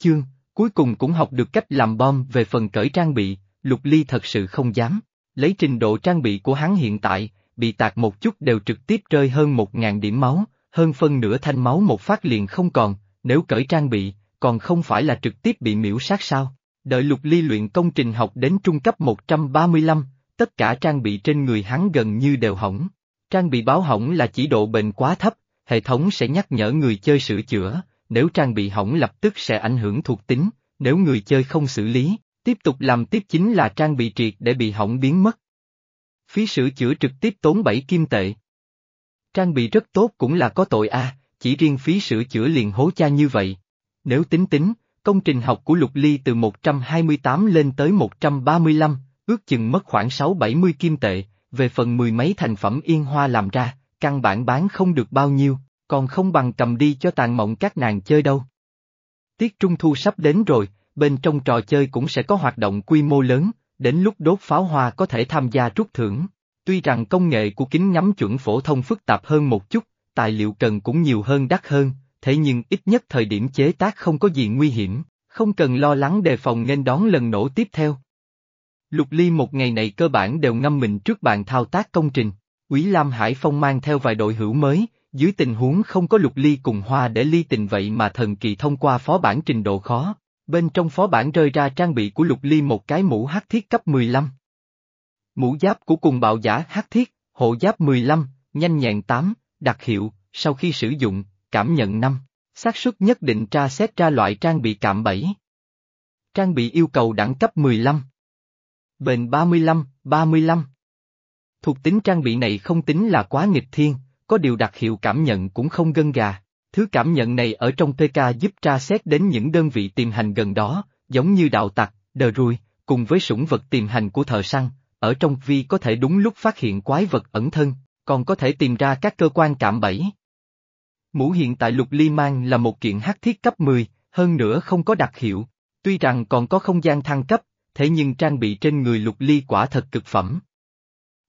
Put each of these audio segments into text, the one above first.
chương, cuối cùng cũng học được cách làm bom về phần cởi trang bị, Lục Ly thật sự không dám. Lấy trình độ trang bị của hắn hiện tại, bị tạc một chút đều trực tiếp rơi hơn một ngàn điểm máu, hơn phân nửa thanh máu một phát liền không còn, nếu cởi trang bị, còn không phải là trực tiếp bị miễu sát sao. Đợi lục ly luyện công trình học đến trung cấp 135, tất cả trang bị trên người hắn gần như đều hỏng. Trang bị báo hỏng là chỉ độ bền quá thấp, hệ thống sẽ nhắc nhở người chơi sửa chữa, nếu trang bị hỏng lập tức sẽ ảnh hưởng thuộc tính, nếu người chơi không xử lý, tiếp tục làm tiếp chính là trang bị triệt để bị hỏng biến mất. Phí sửa chữa trực tiếp tốn 7 kim tệ. Trang bị rất tốt cũng là có tội a, chỉ riêng phí sửa chữa liền hố cha như vậy. Nếu tính tính, công trình học của Lục Ly từ 128 lên tới 135, ước chừng mất khoảng 6-70 kim tệ, về phần mười mấy thành phẩm yên hoa làm ra, căn bản bán không được bao nhiêu, còn không bằng cầm đi cho tàn mộng các nàng chơi đâu. Tiết Trung Thu sắp đến rồi, bên trong trò chơi cũng sẽ có hoạt động quy mô lớn, đến lúc đốt pháo hoa có thể tham gia rút thưởng. Tuy rằng công nghệ của kính ngắm chuẩn phổ thông phức tạp hơn một chút, tài liệu cần cũng nhiều hơn đắt hơn, thế nhưng ít nhất thời điểm chế tác không có gì nguy hiểm, không cần lo lắng đề phòng nên đón lần nổ tiếp theo. Lục Ly một ngày này cơ bản đều ngâm mình trước bàn thao tác công trình, Quý Lam Hải Phong mang theo vài đội hữu mới, dưới tình huống không có Lục Ly cùng Hoa để ly tình vậy mà thần kỳ thông qua phó bản trình độ khó, bên trong phó bản rơi ra trang bị của Lục Ly một cái mũ hắc thiết cấp 15. Mũ giáp của cùng bạo giả hắc thiết, hộ giáp 15, nhanh nhẹn 8, đặc hiệu, sau khi sử dụng, cảm nhận 5, xác suất nhất định tra xét ra loại trang bị cạm bẫy. Trang bị yêu cầu đẳng cấp 15. Bền 35, 35. Thuộc tính trang bị này không tính là quá nghịch thiên, có điều đặc hiệu cảm nhận cũng không gân gà. Thứ cảm nhận này ở trong PK giúp tra xét đến những đơn vị tìm hành gần đó, giống như đạo tặc, đờ ruồi, cùng với sủng vật tìm hành của thợ săn, ở trong vi có thể đúng lúc phát hiện quái vật ẩn thân, còn có thể tìm ra các cơ quan cảm bẫy. Mũ hiện tại lục ly mang là một kiện hắc thiết cấp 10, hơn nữa không có đặc hiệu, tuy rằng còn có không gian thăng cấp, thế nhưng trang bị trên người lục ly quả thật cực phẩm.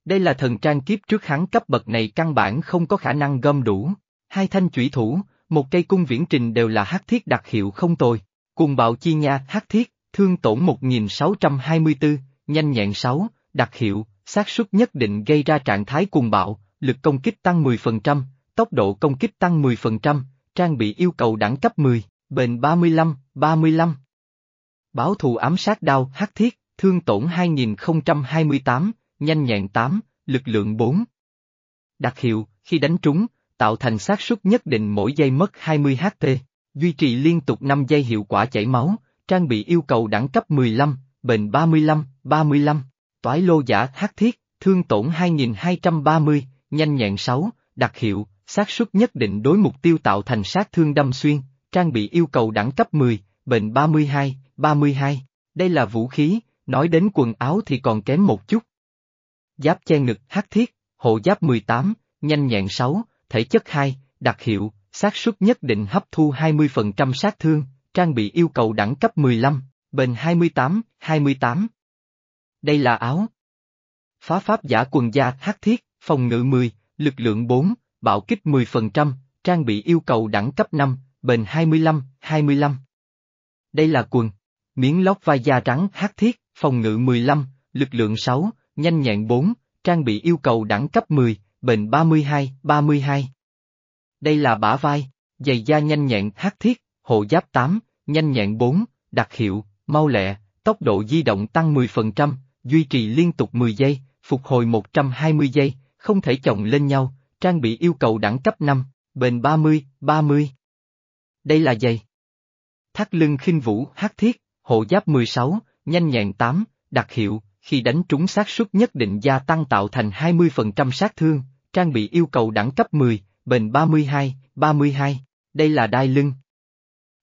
Đây là thần trang kiếp trước hắn cấp bậc này căn bản không có khả năng gom đủ, hai thanh chủy thủ, một cây cung viễn trình đều là hắc thiết đặc hiệu không tồi, cùng bạo chi nha hắc thiết, thương tổn 1624, nhanh nhẹn 6, đặc hiệu, xác suất nhất định gây ra trạng thái cùng bạo, lực công kích tăng 10%, tốc độ công kích tăng 10%, trang bị yêu cầu đẳng cấp 10, bền 35, 35. Báo thù ám sát đao hắc thiết, thương tổn 2028, nhanh nhẹn 8, lực lượng 4. Đặc hiệu, khi đánh trúng, tạo thành xác suất nhất định mỗi giây mất 20 HP, duy trì liên tục 5 giây hiệu quả chảy máu, trang bị yêu cầu đẳng cấp 15, bền 35, 35. Toái lô giả hát thiết, thương tổn 2230, nhanh nhẹn 6, đặc hiệu, xác suất nhất định đối mục tiêu tạo thành sát thương đâm xuyên, trang bị yêu cầu đẳng cấp 10, bền 32, 32. Đây là vũ khí, nói đến quần áo thì còn kém một chút. Giáp che ngực hắc thiết, hộ giáp 18, nhanh nhẹn 6, thể chất 2, đặc hiệu, xác suất nhất định hấp thu 20% sát thương, trang bị yêu cầu đẳng cấp 15, bền 28, 28. Đây là áo. Phá pháp giả quần da hắc thiết, phòng ngự 10, lực lượng 4, bạo kích 10%, trang bị yêu cầu đẳng cấp 5, bền 25, 25. Đây là quần. Miếng lót vai da trắng hắc thiết, phòng ngự 15, lực lượng 6, nhanh nhẹn 4, trang bị yêu cầu đẳng cấp 10, bệnh 32, 32. Đây là bả vai, giày da nhanh nhẹn hắc thiết, hộ giáp 8, nhanh nhẹn 4, đặc hiệu, mau lẹ, tốc độ di động tăng 10%, duy trì liên tục 10 giây, phục hồi 120 giây, không thể chồng lên nhau, trang bị yêu cầu đẳng cấp 5, bền 30, 30. Đây là giày. Thắt lưng khinh vũ hắc thiết, hộ giáp 16, nhanh nhẹn 8, đặc hiệu, khi đánh trúng xác suất nhất định gia tăng tạo thành 20% sát thương, trang bị yêu cầu đẳng cấp 10, bền 32, 32. Đây là đai lưng.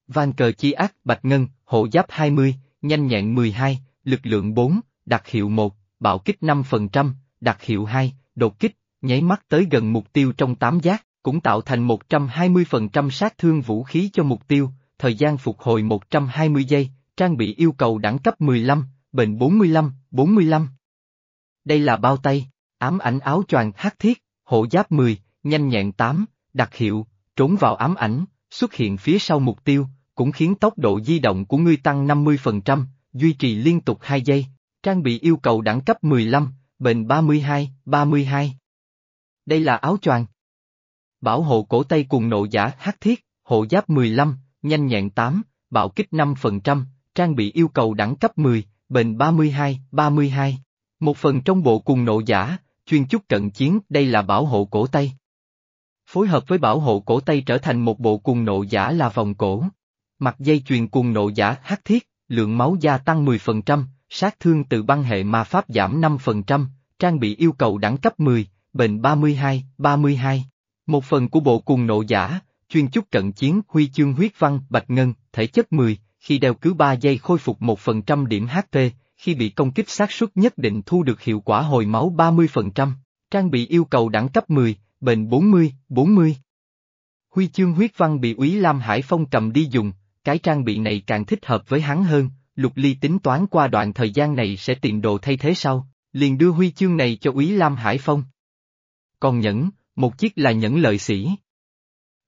Van cờ chi ác bạch ngân, hộ giáp 20, nhanh nhẹn 12, lực lượng 4, đặc hiệu 1, bạo kích 5%, đặc hiệu 2, đột kích, nháy mắt tới gần mục tiêu trong tám giác, cũng tạo thành 120% sát thương vũ khí cho mục tiêu, thời gian phục hồi 120 giây, trang bị yêu cầu đẳng cấp 15, bệnh 45, 45. Đây là bao tay, ám ảnh áo choàng hắc thiết, hộ giáp 10, nhanh nhẹn 8, đặc hiệu, trốn vào ám ảnh, xuất hiện phía sau mục tiêu, cũng khiến tốc độ di động của ngươi tăng 50%, duy trì liên tục 2 giây. Trang bị yêu cầu đẳng cấp 15, bệnh 32, 32. Đây là áo choàng. Bảo hộ cổ tay cùng nộ giả hắc thiết, hộ giáp 15, nhanh nhẹn 8, bạo kích 5%, trang bị yêu cầu đẳng cấp 10, bệnh 32, 32. Một phần trong bộ cùng nộ giả, chuyên chút cận chiến, đây là bảo hộ cổ tay. Phối hợp với bảo hộ cổ tay trở thành một bộ cùng nộ giả là vòng cổ. Mặt dây chuyền cùng nộ giả hắc thiết, lượng máu gia tăng 10%, sát thương từ băng hệ ma pháp giảm 5%, trang bị yêu cầu đẳng cấp 10, bệnh 32, 32. Một phần của bộ cùng nộ giả, chuyên chút cận chiến huy chương huyết văn bạch ngân, thể chất 10, khi đeo cứ 3 giây khôi phục 1% điểm HP, khi bị công kích xác suất nhất định thu được hiệu quả hồi máu 30%, trang bị yêu cầu đẳng cấp 10, bền 40, 40. Huy chương huyết văn bị úy Lam Hải Phong cầm đi dùng, cái trang bị này càng thích hợp với hắn hơn, Lục Ly tính toán qua đoạn thời gian này sẽ tìm đồ thay thế sau, liền đưa huy chương này cho úy Lam Hải Phong. Còn nhẫn, một chiếc là nhẫn lợi sĩ.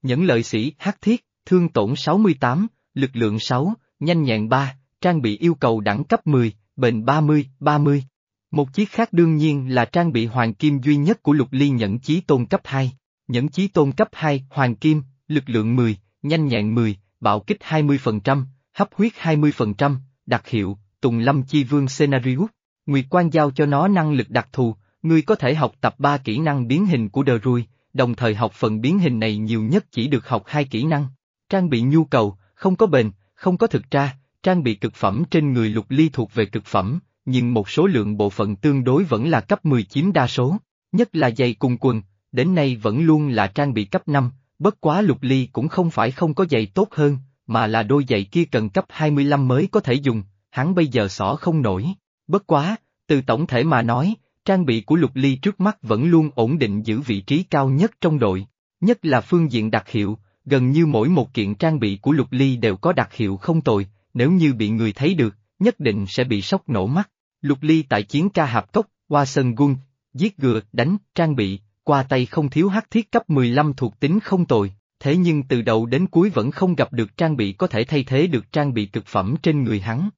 Nhẫn lợi sĩ hắc thiết, thương tổn 68, lực lượng 6, nhanh nhẹn 3, trang bị yêu cầu đẳng cấp 10, bền 30, 30. Một chiếc khác đương nhiên là trang bị hoàng kim duy nhất của lục ly nhẫn chí tôn cấp 2. Nhẫn chí tôn cấp 2, hoàng kim, lực lượng 10, nhanh nhẹn 10, bạo kích 20%, hấp huyết 20%, đặc hiệu, Tùng Lâm Chi Vương Scenario. Nguyệt Quan giao cho nó năng lực đặc thù, ngươi có thể học tập 3 kỹ năng biến hình của đờ rui, đồng thời học phần biến hình này nhiều nhất chỉ được học hai kỹ năng. Trang bị nhu cầu, không có bền, không có thực tra, trang bị cực phẩm trên người lục ly thuộc về cực phẩm, nhưng một số lượng bộ phận tương đối vẫn là cấp 10 chiếm đa số, nhất là giày cùng quần, đến nay vẫn luôn là trang bị cấp 5, bất quá lục ly cũng không phải không có giày tốt hơn, mà là đôi giày kia cần cấp 25 mới có thể dùng, hắn bây giờ xỏ không nổi. Bất quá, từ tổng thể mà nói, trang bị của lục ly trước mắt vẫn luôn ổn định giữ vị trí cao nhất trong đội, nhất là phương diện đặc hiệu, gần như mỗi một kiện trang bị của lục ly đều có đặc hiệu không tồi, nếu như bị người thấy được, nhất định sẽ bị sốc nổ mắt. Lục ly tại chiến ca hạp cốc, qua sân quân, giết gừa, đánh, trang bị, qua tay không thiếu hắc thiết cấp 15 thuộc tính không tồi, thế nhưng từ đầu đến cuối vẫn không gặp được trang bị có thể thay thế được trang bị cực phẩm trên người hắn.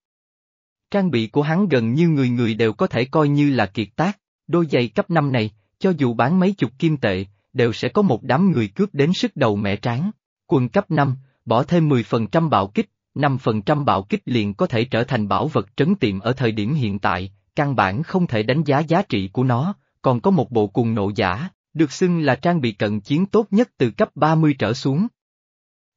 Trang bị của hắn gần như người người đều có thể coi như là kiệt tác, đôi giày cấp 5 này, cho dù bán mấy chục kim tệ, đều sẽ có một đám người cướp đến sức đầu mẹ tráng. Quần cấp 5, bỏ thêm 10% bạo kích, 5% bạo kích liền có thể trở thành bảo vật trấn tiệm ở thời điểm hiện tại, căn bản không thể đánh giá giá trị của nó, còn có một bộ cùng nộ giả, được xưng là trang bị cận chiến tốt nhất từ cấp 30 trở xuống.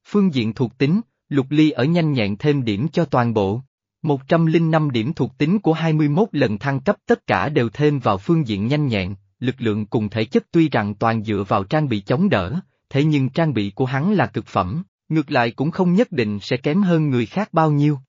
Phương diện thuộc tính, lục ly ở nhanh nhẹn thêm điểm cho toàn bộ. 105 điểm thuộc tính của 21 lần thăng cấp tất cả đều thêm vào phương diện nhanh nhẹn, lực lượng cùng thể chất tuy rằng toàn dựa vào trang bị chống đỡ, thế nhưng trang bị của hắn là cực phẩm, ngược lại cũng không nhất định sẽ kém hơn người khác bao nhiêu.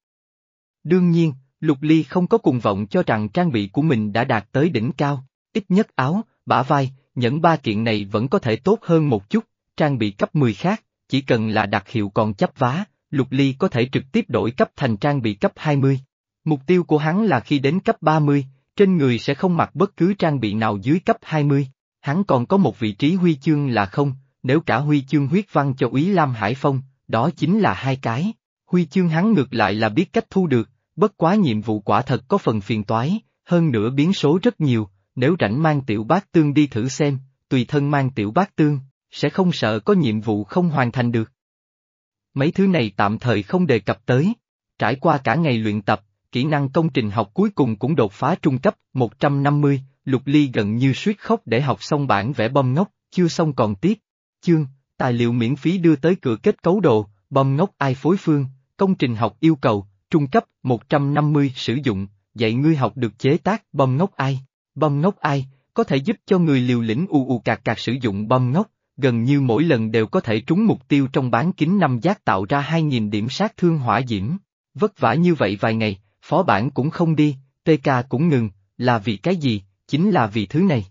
Đương nhiên, Lục Ly không có cùng vọng cho rằng trang bị của mình đã đạt tới đỉnh cao, ít nhất áo, bả vai, những ba kiện này vẫn có thể tốt hơn một chút, trang bị cấp 10 khác, chỉ cần là đặc hiệu còn chấp vá, Lục Ly có thể trực tiếp đổi cấp thành trang bị cấp 20. Mục tiêu của hắn là khi đến cấp 30, trên người sẽ không mặc bất cứ trang bị nào dưới cấp 20. Hắn còn có một vị trí huy chương là không, nếu cả huy chương huyết văn cho Úy Lam Hải Phong, đó chính là hai cái. Huy chương hắn ngược lại là biết cách thu được, bất quá nhiệm vụ quả thật có phần phiền toái, hơn nữa biến số rất nhiều, nếu rảnh mang tiểu bát tương đi thử xem, tùy thân mang tiểu bát tương, sẽ không sợ có nhiệm vụ không hoàn thành được. Mấy thứ này tạm thời không đề cập tới. Trải qua cả ngày luyện tập, kỹ năng công trình học cuối cùng cũng đột phá trung cấp 150, Lục Ly gần như suýt khóc để học xong bản vẽ bom ngốc, chưa xong còn tiếp. Chương, tài liệu miễn phí đưa tới cửa kết cấu đồ, bom ngốc ai phối phương, công trình học yêu cầu, trung cấp 150 sử dụng, dạy ngươi học được chế tác bom ngốc ai. Bom ngốc ai, có thể giúp cho người liều lĩnh u u cạc cạc sử dụng bom ngốc, gần như mỗi lần đều có thể trúng mục tiêu trong bán kính năm giác tạo ra 2.000 điểm sát thương hỏa diễm. Vất vả như vậy vài ngày, phó bản cũng không đi, TK cũng ngừng, là vì cái gì, chính là vì thứ này.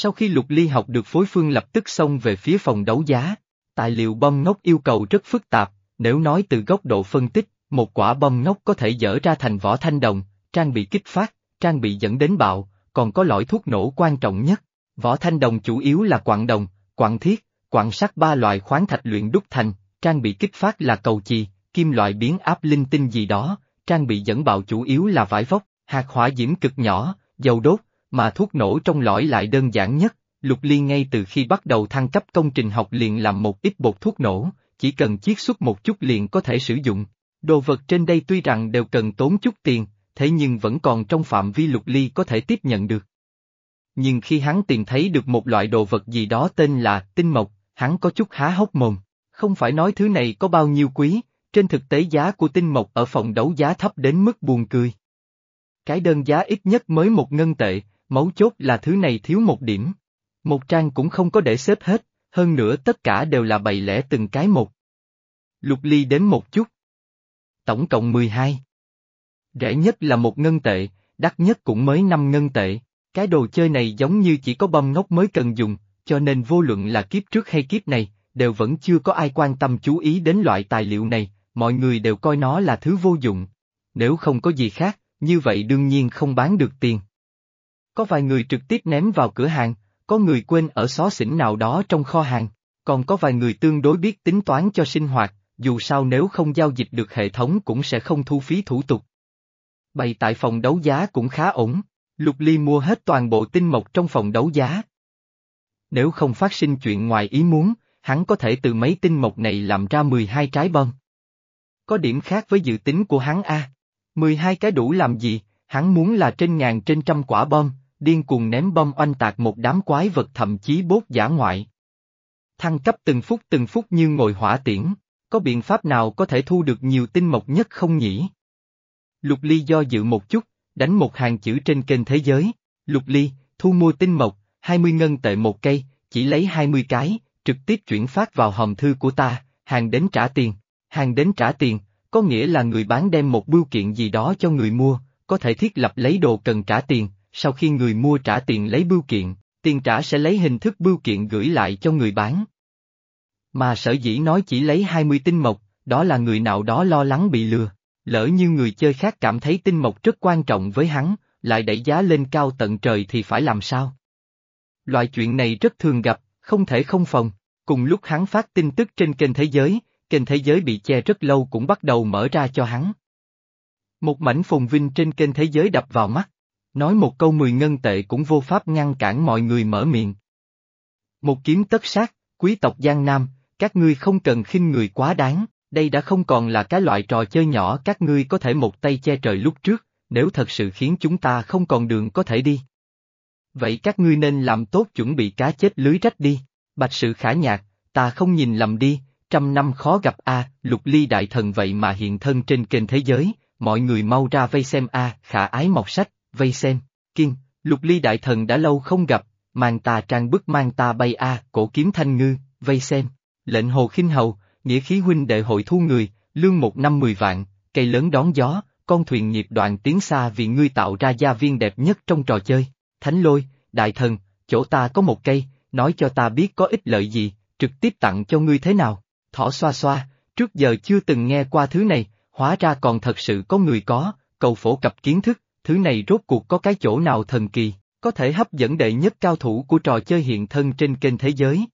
Sau khi Lục Ly học được phối phương lập tức xông về phía phòng đấu giá, tài liệu bom ngốc yêu cầu rất phức tạp, nếu nói từ góc độ phân tích, một quả bom ngốc có thể dở ra thành vỏ thanh đồng, trang bị kích phát, trang bị dẫn đến bạo, còn có lõi thuốc nổ quan trọng nhất. Vỏ thanh đồng chủ yếu là quặng đồng, quặng thiết, quặng sắt ba loại khoáng thạch luyện đúc thành, trang bị kích phát là cầu chì, kim loại biến áp linh tinh gì đó, trang bị dẫn bạo chủ yếu là vải vóc, hạt hỏa diễm cực nhỏ, dầu đốt, mà thuốc nổ trong lõi lại đơn giản nhất. Lục Ly ngay từ khi bắt đầu thăng cấp công trình học liền làm một ít bột thuốc nổ, chỉ cần chiết xuất một chút liền có thể sử dụng. Đồ vật trên đây tuy rằng đều cần tốn chút tiền, thế nhưng vẫn còn trong phạm vi Lục Ly có thể tiếp nhận được. Nhưng khi hắn tìm thấy được một loại đồ vật gì đó tên là tinh mộc, hắn có chút há hốc mồm. Không phải nói thứ này có bao nhiêu quý, trên thực tế giá của tinh mộc ở phòng đấu giá thấp đến mức buồn cười. Cái đơn giá ít nhất mới một ngân tệ, mấu chốt là thứ này thiếu một điểm. Một trang cũng không có để xếp hết, hơn nữa tất cả đều là bày lẻ từng cái một. Lục ly đến một chút. Tổng cộng 12. Rẻ nhất là một ngân tệ, đắt nhất cũng mới 5 ngân tệ. Cái đồ chơi này giống như chỉ có bom ngốc mới cần dùng, cho nên vô luận là kiếp trước hay kiếp này, đều vẫn chưa có ai quan tâm chú ý đến loại tài liệu này, mọi người đều coi nó là thứ vô dụng. Nếu không có gì khác, như vậy đương nhiên không bán được tiền. Có vài người trực tiếp ném vào cửa hàng, có người quên ở xó xỉnh nào đó trong kho hàng, còn có vài người tương đối biết tính toán cho sinh hoạt, dù sao nếu không giao dịch được hệ thống cũng sẽ không thu phí thủ tục. Bày tại phòng đấu giá cũng khá ổn, Lục Ly mua hết toàn bộ tinh mộc trong phòng đấu giá. Nếu không phát sinh chuyện ngoài ý muốn, hắn có thể từ mấy tinh mộc này làm ra 12 trái bom. Có điểm khác với dự tính của hắn a. 12 cái đủ làm gì, hắn muốn là trên ngàn trên trăm quả bom, điên cuồng ném bom oanh tạc một đám quái vật thậm chí bốt giả ngoại. Thăng cấp từng phút từng phút như ngồi hỏa tiễn, có biện pháp nào có thể thu được nhiều tinh mộc nhất không nhỉ? Lục Ly do dự một chút, đánh một hàng chữ trên kênh thế giới, Lục Ly, thu mua tinh mộc, 20 ngân tệ một cây, chỉ lấy 20 cái, trực tiếp chuyển phát vào hòm thư của ta, hàng đến trả tiền, hàng đến trả tiền, có nghĩa là người bán đem một bưu kiện gì đó cho người mua, có thể thiết lập lấy đồ cần trả tiền, sau khi người mua trả tiền lấy bưu kiện, tiền trả sẽ lấy hình thức bưu kiện gửi lại cho người bán. Mà sở dĩ nói chỉ lấy 20 tinh mộc, đó là người nào đó lo lắng bị lừa, lỡ như người chơi khác cảm thấy tinh mộc rất quan trọng với hắn, lại đẩy giá lên cao tận trời thì phải làm sao? Loại chuyện này rất thường gặp, không thể không phòng, cùng lúc hắn phát tin tức trên kênh thế giới, kênh thế giới bị che rất lâu cũng bắt đầu mở ra cho hắn. Một mảnh phồn vinh trên kênh thế giới đập vào mắt, nói một câu mười ngân tệ cũng vô pháp ngăn cản mọi người mở miệng. Một kiếm tất sát, quý tộc Giang Nam, các ngươi không cần khinh người quá đáng, đây đã không còn là cái loại trò chơi nhỏ các ngươi có thể một tay che trời lúc trước, nếu thật sự khiến chúng ta không còn đường có thể đi. Vậy các ngươi nên làm tốt chuẩn bị cá chết lưới rách đi, bạch sự khả nhạc, ta không nhìn lầm đi, trăm năm khó gặp a lục ly đại thần vậy mà hiện thân trên kênh thế giới, mọi người mau ra vây xem a khả ái mọc sách, vây xem, kiên, lục ly đại thần đã lâu không gặp, mang ta trang bức mang ta bay a cổ kiếm thanh ngư, vây xem, lệnh hồ khinh hầu, nghĩa khí huynh đệ hội thu người, lương một năm mười vạn, cây lớn đón gió, con thuyền nghiệp đoạn tiến xa vì ngươi tạo ra gia viên đẹp nhất trong trò chơi, thánh lôi, đại thần, chỗ ta có một cây, nói cho ta biết có ích lợi gì, trực tiếp tặng cho ngươi thế nào, thỏ xoa xoa, trước giờ chưa từng nghe qua thứ này, hóa ra còn thật sự có người có, cầu phổ cập kiến thức, thứ này rốt cuộc có cái chỗ nào thần kỳ, có thể hấp dẫn đệ nhất cao thủ của trò chơi hiện thân trên kênh thế giới.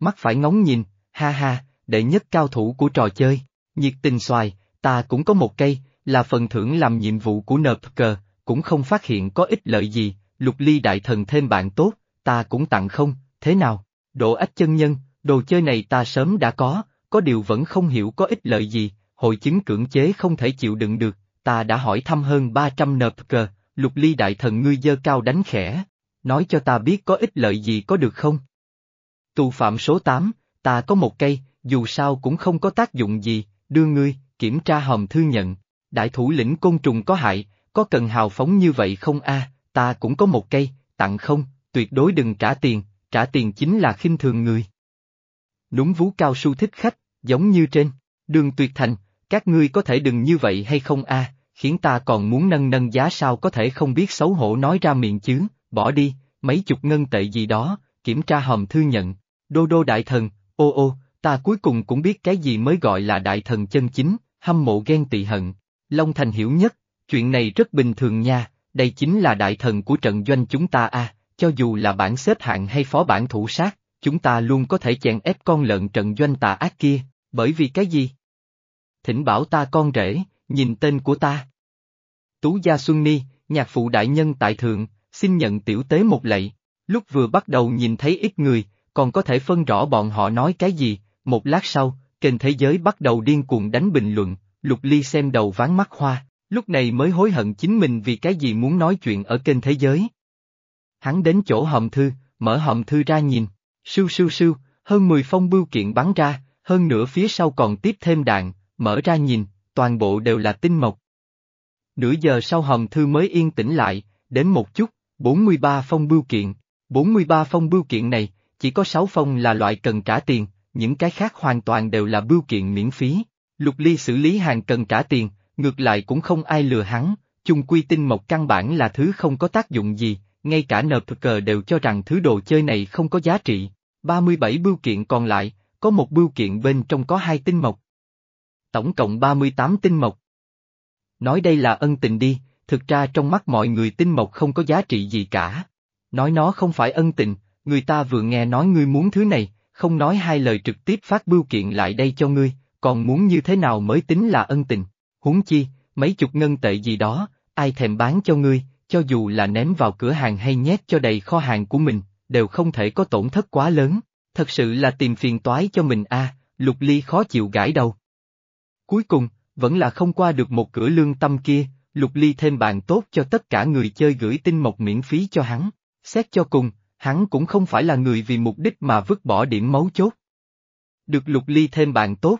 Mắt phải ngóng nhìn, ha ha, đệ nhất cao thủ của trò chơi, nhiệt tình xoài, ta cũng có một cây, là phần thưởng làm nhiệm vụ của nợp cờ, cũng không phát hiện có ích lợi gì, lục ly đại thần thêm bạn tốt, ta cũng tặng không, thế nào, độ ách chân nhân, đồ chơi này ta sớm đã có, có điều vẫn không hiểu có ích lợi gì, hội chứng cưỡng chế không thể chịu đựng được, ta đã hỏi thăm hơn 300 nợp cờ, lục ly đại thần ngươi dơ cao đánh khẽ, nói cho ta biết có ích lợi gì có được không? Tù phạm số 8, ta có một cây, dù sao cũng không có tác dụng gì, đưa ngươi, kiểm tra hòm thư nhận, đại thủ lĩnh côn trùng có hại, có cần hào phóng như vậy không a? ta cũng có một cây, tặng không, tuyệt đối đừng trả tiền, trả tiền chính là khinh thường người. Núng vú cao su thích khách, giống như trên, đường tuyệt thành, các ngươi có thể đừng như vậy hay không a? Khiến ta còn muốn nâng nâng giá sao có thể không biết xấu hổ nói ra miệng chứ, bỏ đi, mấy chục ngân tệ gì đó, kiểm tra hòm thư nhận, đô đô đại thần, ô ô, ta cuối cùng cũng biết cái gì mới gọi là đại thần chân chính, hâm mộ ghen tị hận. Long Thành hiểu nhất, chuyện này rất bình thường nha, đây chính là đại thần của trận doanh chúng ta a, cho dù là bản xếp hạng hay phó bản thủ sát, chúng ta luôn có thể chèn ép con lợn trận doanh tà ác kia, bởi vì cái gì? thỉnh bảo ta con rể, nhìn tên của ta. Tú Gia Xuân Ni, nhạc phụ đại nhân tại thượng, xin nhận tiểu tế một lạy. Lúc vừa bắt đầu nhìn thấy ít người, còn có thể phân rõ bọn họ nói cái gì, một lát sau, kênh thế giới bắt đầu điên cuồng đánh bình luận, Lục Ly xem đầu ván mắt hoa, lúc này mới hối hận chính mình vì cái gì muốn nói chuyện ở kênh thế giới. Hắn đến chỗ hòm thư, mở hòm thư ra nhìn, sưu sưu sưu, hơn 10 phong bưu kiện bắn ra, hơn nữa phía sau còn tiếp thêm đạn, mở ra nhìn, toàn bộ đều là tinh mộc. Nửa giờ sau hầm thư mới yên tĩnh lại, đến một chút, 43 phong bưu kiện. 43 phong bưu kiện này, chỉ có 6 phong là loại cần trả tiền, những cái khác hoàn toàn đều là bưu kiện miễn phí. Lục Ly xử lý hàng cần trả tiền, ngược lại cũng không ai lừa hắn, chung quy tinh mộc căn bản là thứ không có tác dụng gì, ngay cả nợp cờ đều cho rằng thứ đồ chơi này không có giá trị. 37 bưu kiện còn lại, có một bưu kiện bên trong có hai tinh mộc. Tổng cộng 38 tinh mộc. Nói đây là ân tình đi, thực ra trong mắt mọi người tinh mộc không có giá trị gì cả. Nói nó không phải ân tình, người ta vừa nghe nói ngươi muốn thứ này, không nói hai lời trực tiếp phát bưu kiện lại đây cho ngươi, còn muốn như thế nào mới tính là ân tình. Huống chi, mấy chục ngân tệ gì đó, ai thèm bán cho ngươi, cho dù là ném vào cửa hàng hay nhét cho đầy kho hàng của mình, đều không thể có tổn thất quá lớn. Thật sự là tìm phiền toái cho mình a, lục ly khó chịu gãi đầu. Cuối cùng, vẫn là không qua được một cửa lương tâm kia, lục ly thêm bàn tốt cho tất cả người chơi gửi tin mộc miễn phí cho hắn. Xét cho cùng, hắn cũng không phải là người vì mục đích mà vứt bỏ điểm mấu chốt. Được lục ly thêm bàn tốt.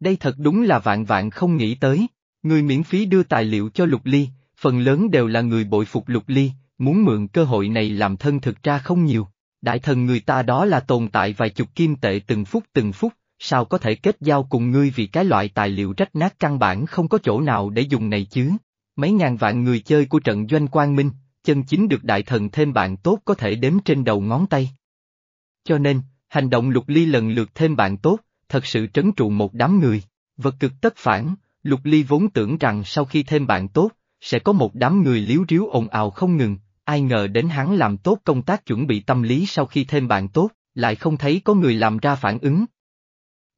Đây thật đúng là vạn vạn không nghĩ tới, người miễn phí đưa tài liệu cho lục ly, phần lớn đều là người bội phục lục ly, muốn mượn cơ hội này làm thân thực ra không nhiều. Đại thần người ta đó là tồn tại vài chục kim tệ từng phút từng phút, sao có thể kết giao cùng ngươi vì cái loại tài liệu rách nát căn bản không có chỗ nào để dùng này chứ? Mấy ngàn vạn người chơi của trận doanh quang minh, chân chính được đại thần thêm bạn tốt có thể đếm trên đầu ngón tay. Cho nên, hành động lục ly lần lượt thêm bạn tốt, thật sự trấn trụ một đám người. Vật cực tất phản, lục ly vốn tưởng rằng sau khi thêm bạn tốt, sẽ có một đám người liếu riếu ồn ào không ngừng, ai ngờ đến hắn làm tốt công tác chuẩn bị tâm lý sau khi thêm bạn tốt, lại không thấy có người làm ra phản ứng.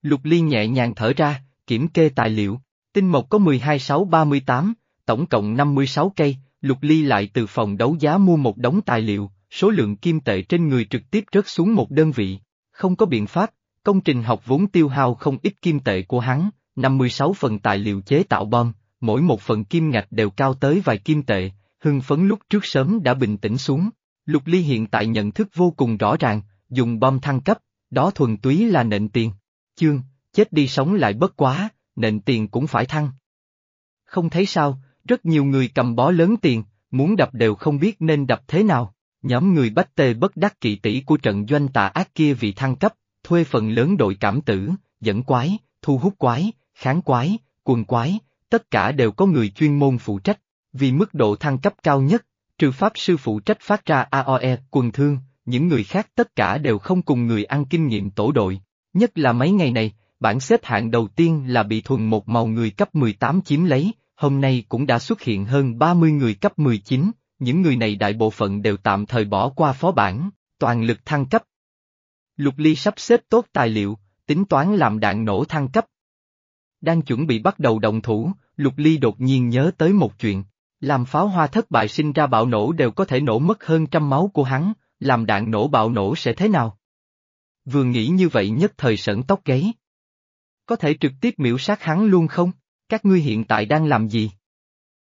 Lục ly nhẹ nhàng thở ra, kiểm kê tài liệu, tinh mộc có 12638, tổng cộng 56 cây, Lục Ly lại từ phòng đấu giá mua một đống tài liệu, số lượng kim tệ trên người trực tiếp rớt xuống một đơn vị. Không có biện pháp, công trình học vốn tiêu hao không ít kim tệ của hắn, 56 phần tài liệu chế tạo bom, mỗi một phần kim ngạch đều cao tới vài kim tệ, hưng phấn lúc trước sớm đã bình tĩnh xuống. Lục Ly hiện tại nhận thức vô cùng rõ ràng, dùng bom thăng cấp, đó thuần túy là nện tiền. Chương, chết đi sống lại bất quá, nền tiền cũng phải thăng. Không thấy sao, rất nhiều người cầm bó lớn tiền, muốn đập đều không biết nên đập thế nào. Nhóm người bách tê bất đắc kỵ tỷ của trận doanh tà ác kia vì thăng cấp, thuê phần lớn đội cảm tử, dẫn quái, thu hút quái, kháng quái, quần quái, tất cả đều có người chuyên môn phụ trách, vì mức độ thăng cấp cao nhất, trừ pháp sư phụ trách phát ra AOE, quần thương, những người khác tất cả đều không cùng người ăn kinh nghiệm tổ đội. Nhất là mấy ngày này, bản xếp hạng đầu tiên là bị thuần một màu người cấp 18 chiếm lấy, hôm nay cũng đã xuất hiện hơn 30 người cấp 19, những người này đại bộ phận đều tạm thời bỏ qua phó bản, toàn lực thăng cấp. Lục Ly sắp xếp tốt tài liệu, tính toán làm đạn nổ thăng cấp. Đang chuẩn bị bắt đầu động thủ, Lục Ly đột nhiên nhớ tới một chuyện, làm pháo hoa thất bại sinh ra bạo nổ đều có thể nổ mất hơn trăm máu của hắn, làm đạn nổ bạo nổ sẽ thế nào? Vừa nghĩ như vậy nhất thời sởn tóc gáy. Có thể trực tiếp miễu sát hắn luôn không? Các ngươi hiện tại đang làm gì?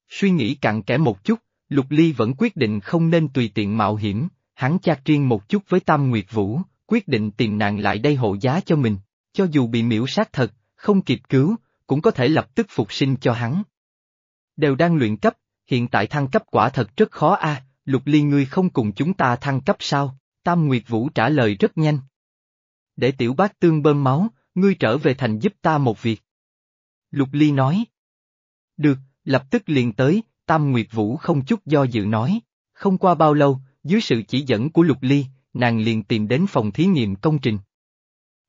Suy nghĩ cặn kẽ một chút, Lục Ly vẫn quyết định không nên tùy tiện mạo hiểm, hắn chạc riêng một chút với Tam Nguyệt Vũ, quyết định tìm nàng lại đây hộ giá cho mình, cho dù bị miễu sát thật, không kịp cứu, cũng có thể lập tức phục sinh cho hắn. Đều đang luyện cấp, hiện tại thăng cấp quả thật rất khó a. Lục Ly ngươi không cùng chúng ta thăng cấp sao? Tam Nguyệt Vũ trả lời rất nhanh. Để tiểu bác tương bơm máu, ngươi trở về thành giúp ta một việc. Lục Ly nói. Được, lập tức liền tới, Tam Nguyệt Vũ không chút do dự nói. Không qua bao lâu, dưới sự chỉ dẫn của Lục Ly, nàng liền tìm đến phòng thí nghiệm công trình.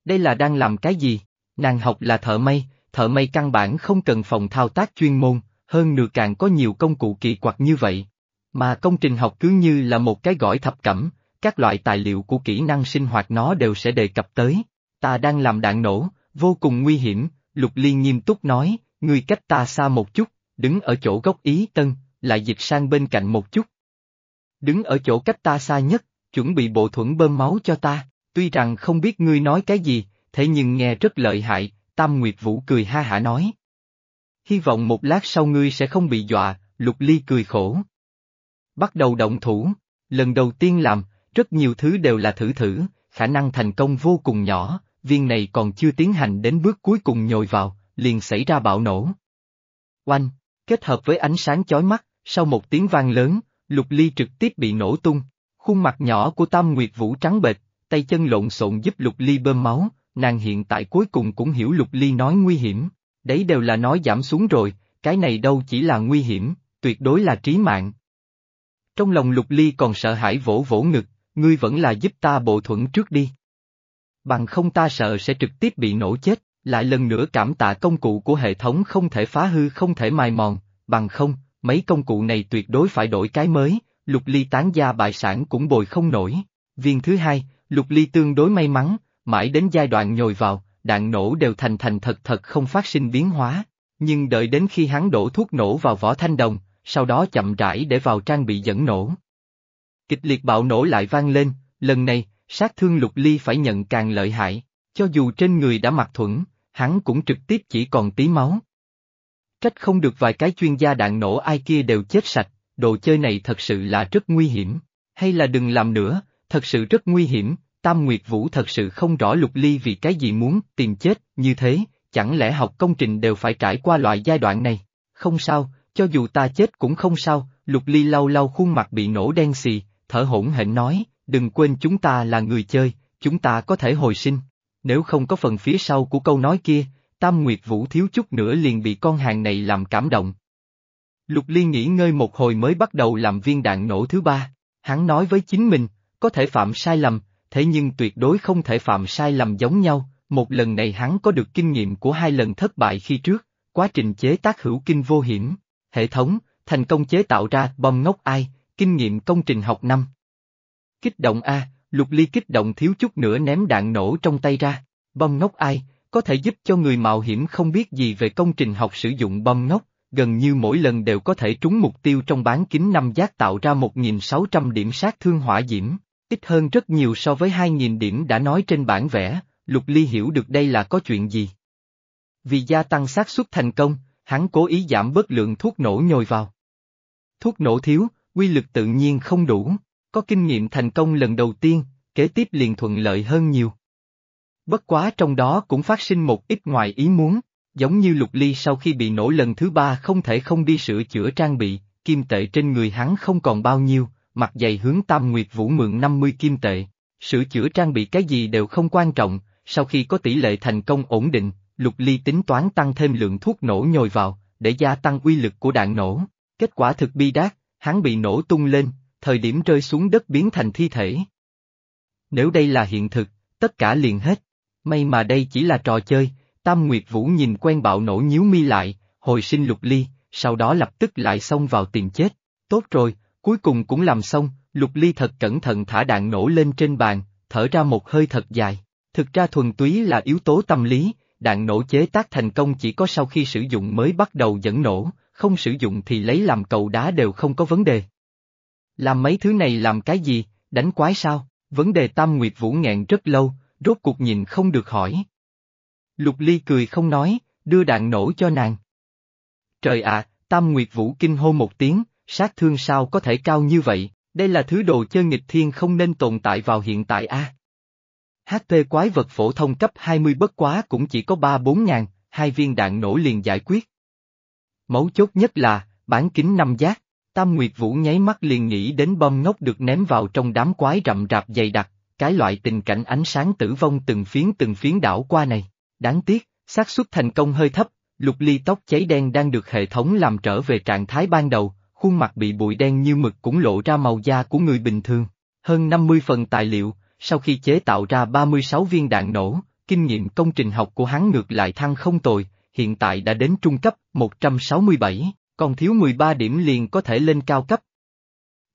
Đây là đang làm cái gì? Nàng học là thợ may, thợ may căn bản không cần phòng thao tác chuyên môn, hơn nữa càng có nhiều công cụ kỳ quặc như vậy. Mà công trình học cứ như là một cái gỏi thập cẩm, các loại tài liệu của kỹ năng sinh hoạt nó đều sẽ đề cập tới. Ta đang làm đạn nổ, vô cùng nguy hiểm, Lục Ly nghiêm túc nói, ngươi cách ta xa một chút, đứng ở chỗ góc ý tân, lại dịch sang bên cạnh một chút. Đứng ở chỗ cách ta xa nhất, chuẩn bị bộ thuẫn bơm máu cho ta, tuy rằng không biết ngươi nói cái gì, thế nhưng nghe rất lợi hại, Tam Nguyệt Vũ cười ha hả nói. Hy vọng một lát sau ngươi sẽ không bị dọa, Lục Ly cười khổ. Bắt đầu động thủ, lần đầu tiên làm, rất nhiều thứ đều là thử thử, khả năng thành công vô cùng nhỏ, viên này còn chưa tiến hành đến bước cuối cùng nhồi vào, liền xảy ra bạo nổ. Oanh, kết hợp với ánh sáng chói mắt, sau một tiếng vang lớn, lục ly trực tiếp bị nổ tung, khuôn mặt nhỏ của Tam Nguyệt Vũ trắng bệch, tay chân lộn xộn giúp lục ly bơm máu, nàng hiện tại cuối cùng cũng hiểu lục ly nói nguy hiểm, đấy đều là nói giảm xuống rồi, cái này đâu chỉ là nguy hiểm, tuyệt đối là trí mạng. Trong lòng lục ly còn sợ hãi vỗ vỗ ngực, ngươi vẫn là giúp ta bộ thuẫn trước đi. Bằng không ta sợ sẽ trực tiếp bị nổ chết, lại lần nữa cảm tạ công cụ của hệ thống không thể phá hư không thể mài mòn, bằng không, mấy công cụ này tuyệt đối phải đổi cái mới, lục ly tán gia bại sản cũng bồi không nổi. Viên thứ hai, lục ly tương đối may mắn, mãi đến giai đoạn nhồi vào, đạn nổ đều thành thành thật thật không phát sinh biến hóa. Nhưng đợi đến khi hắn đổ thuốc nổ vào vỏ thanh đồng, sau đó chậm rãi để vào trang bị dẫn nổ. Kịch liệt bạo nổ lại vang lên, lần này, sát thương lục ly phải nhận càng lợi hại, cho dù trên người đã mặc thuẫn, hắn cũng trực tiếp chỉ còn tí máu. Trách không được vài cái chuyên gia đạn nổ ai kia đều chết sạch, đồ chơi này thật sự là rất nguy hiểm, hay là đừng làm nữa, thật sự rất nguy hiểm, Tam Nguyệt Vũ thật sự không rõ lục ly vì cái gì muốn tìm chết, như thế, chẳng lẽ học công trình đều phải trải qua loại giai đoạn này, không sao, cho dù ta chết cũng không sao, lục ly lau lau khuôn mặt bị nổ đen xì, thở hổn hển nói, đừng quên chúng ta là người chơi, chúng ta có thể hồi sinh. Nếu không có phần phía sau của câu nói kia, Tam Nguyệt Vũ thiếu chút nữa liền bị con hàng này làm cảm động. Lục Liên nghỉ ngơi một hồi mới bắt đầu làm viên đạn nổ thứ ba, hắn nói với chính mình, có thể phạm sai lầm, thế nhưng tuyệt đối không thể phạm sai lầm giống nhau, một lần này hắn có được kinh nghiệm của hai lần thất bại khi trước, quá trình chế tác hữu kinh vô hiểm, hệ thống, thành công chế tạo ra bom ngốc ai, kinh nghiệm công trình học năm. Kích động A, lục ly kích động thiếu chút nữa ném đạn nổ trong tay ra, bom ngốc ai, có thể giúp cho người mạo hiểm không biết gì về công trình học sử dụng bom ngốc, gần như mỗi lần đều có thể trúng mục tiêu trong bán kính năm giác tạo ra 1.600 điểm sát thương hỏa diễm, ít hơn rất nhiều so với 2.000 điểm đã nói trên bản vẽ, Lục Ly hiểu được đây là có chuyện gì. Vì gia tăng xác suất thành công, hắn cố ý giảm bớt lượng thuốc nổ nhồi vào. Thuốc nổ thiếu, quy lực tự nhiên không đủ, có kinh nghiệm thành công lần đầu tiên, kế tiếp liền thuận lợi hơn nhiều. Bất quá trong đó cũng phát sinh một ít ngoài ý muốn, giống như lục ly sau khi bị nổ lần thứ ba không thể không đi sửa chữa trang bị, kim tệ trên người hắn không còn bao nhiêu, mặt dày hướng Tam Nguyệt Vũ mượn 50 kim tệ, sửa chữa trang bị cái gì đều không quan trọng, sau khi có tỷ lệ thành công ổn định, lục ly tính toán tăng thêm lượng thuốc nổ nhồi vào, để gia tăng uy lực của đạn nổ, kết quả thực bi đát, hắn bị nổ tung lên, thời điểm rơi xuống đất biến thành thi thể. Nếu đây là hiện thực, tất cả liền hết. May mà đây chỉ là trò chơi, Tam Nguyệt Vũ nhìn quen bạo nổ nhíu mi lại, hồi sinh lục ly, sau đó lập tức lại xông vào tìm chết. Tốt rồi, cuối cùng cũng làm xong, lục ly thật cẩn thận thả đạn nổ lên trên bàn, thở ra một hơi thật dài. Thực ra thuần túy là yếu tố tâm lý, đạn nổ chế tác thành công chỉ có sau khi sử dụng mới bắt đầu dẫn nổ, không sử dụng thì lấy làm cầu đá đều không có vấn đề. Làm mấy thứ này làm cái gì, đánh quái sao? Vấn đề Tam Nguyệt Vũ nghẹn rất lâu, rốt cuộc nhìn không được hỏi. Lục Ly cười không nói, đưa đạn nổ cho nàng. Trời ạ, Tam Nguyệt Vũ kinh hô một tiếng, sát thương sao có thể cao như vậy, đây là thứ đồ chơi nghịch thiên không nên tồn tại vào hiện tại a. HP quái vật phổ thông cấp 20 bất quá cũng chỉ có 3-4 ngàn, hai viên đạn nổ liền giải quyết. Mấu chốt nhất là, bán kính năm giác. Tam Nguyệt Vũ nháy mắt liền nghĩ đến bom ngốc được ném vào trong đám quái rậm rạp dày đặc, cái loại tình cảnh ánh sáng tử vong từng phiến từng phiến đảo qua này. Đáng tiếc, xác suất thành công hơi thấp, lục ly tóc cháy đen đang được hệ thống làm trở về trạng thái ban đầu, khuôn mặt bị bụi đen như mực cũng lộ ra màu da của người bình thường. Hơn 50 phần tài liệu, sau khi chế tạo ra 36 viên đạn nổ, kinh nghiệm công trình học của hắn ngược lại thăng không tồi, hiện tại đã đến trung cấp 167 còn thiếu 13 điểm liền có thể lên cao cấp.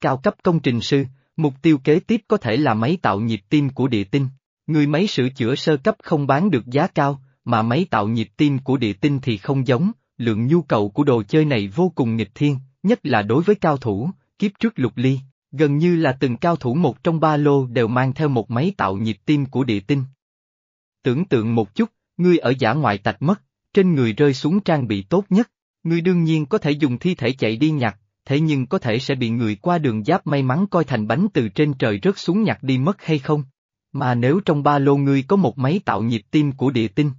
Cao cấp công trình sư, mục tiêu kế tiếp có thể là máy tạo nhịp tim của địa tinh. Người máy sửa chữa sơ cấp không bán được giá cao, mà máy tạo nhịp tim của địa tinh thì không giống, lượng nhu cầu của đồ chơi này vô cùng nghịch thiên, nhất là đối với cao thủ, kiếp trước lục ly, gần như là từng cao thủ một trong ba lô đều mang theo một máy tạo nhịp tim của địa tinh. Tưởng tượng một chút, ngươi ở giả ngoại tạch mất, trên người rơi xuống trang bị tốt nhất, ngươi đương nhiên có thể dùng thi thể chạy đi nhặt, thế nhưng có thể sẽ bị người qua đường giáp may mắn coi thành bánh từ trên trời rớt xuống nhặt đi mất hay không? Mà nếu trong ba lô ngươi có một máy tạo nhịp tim của địa tinh,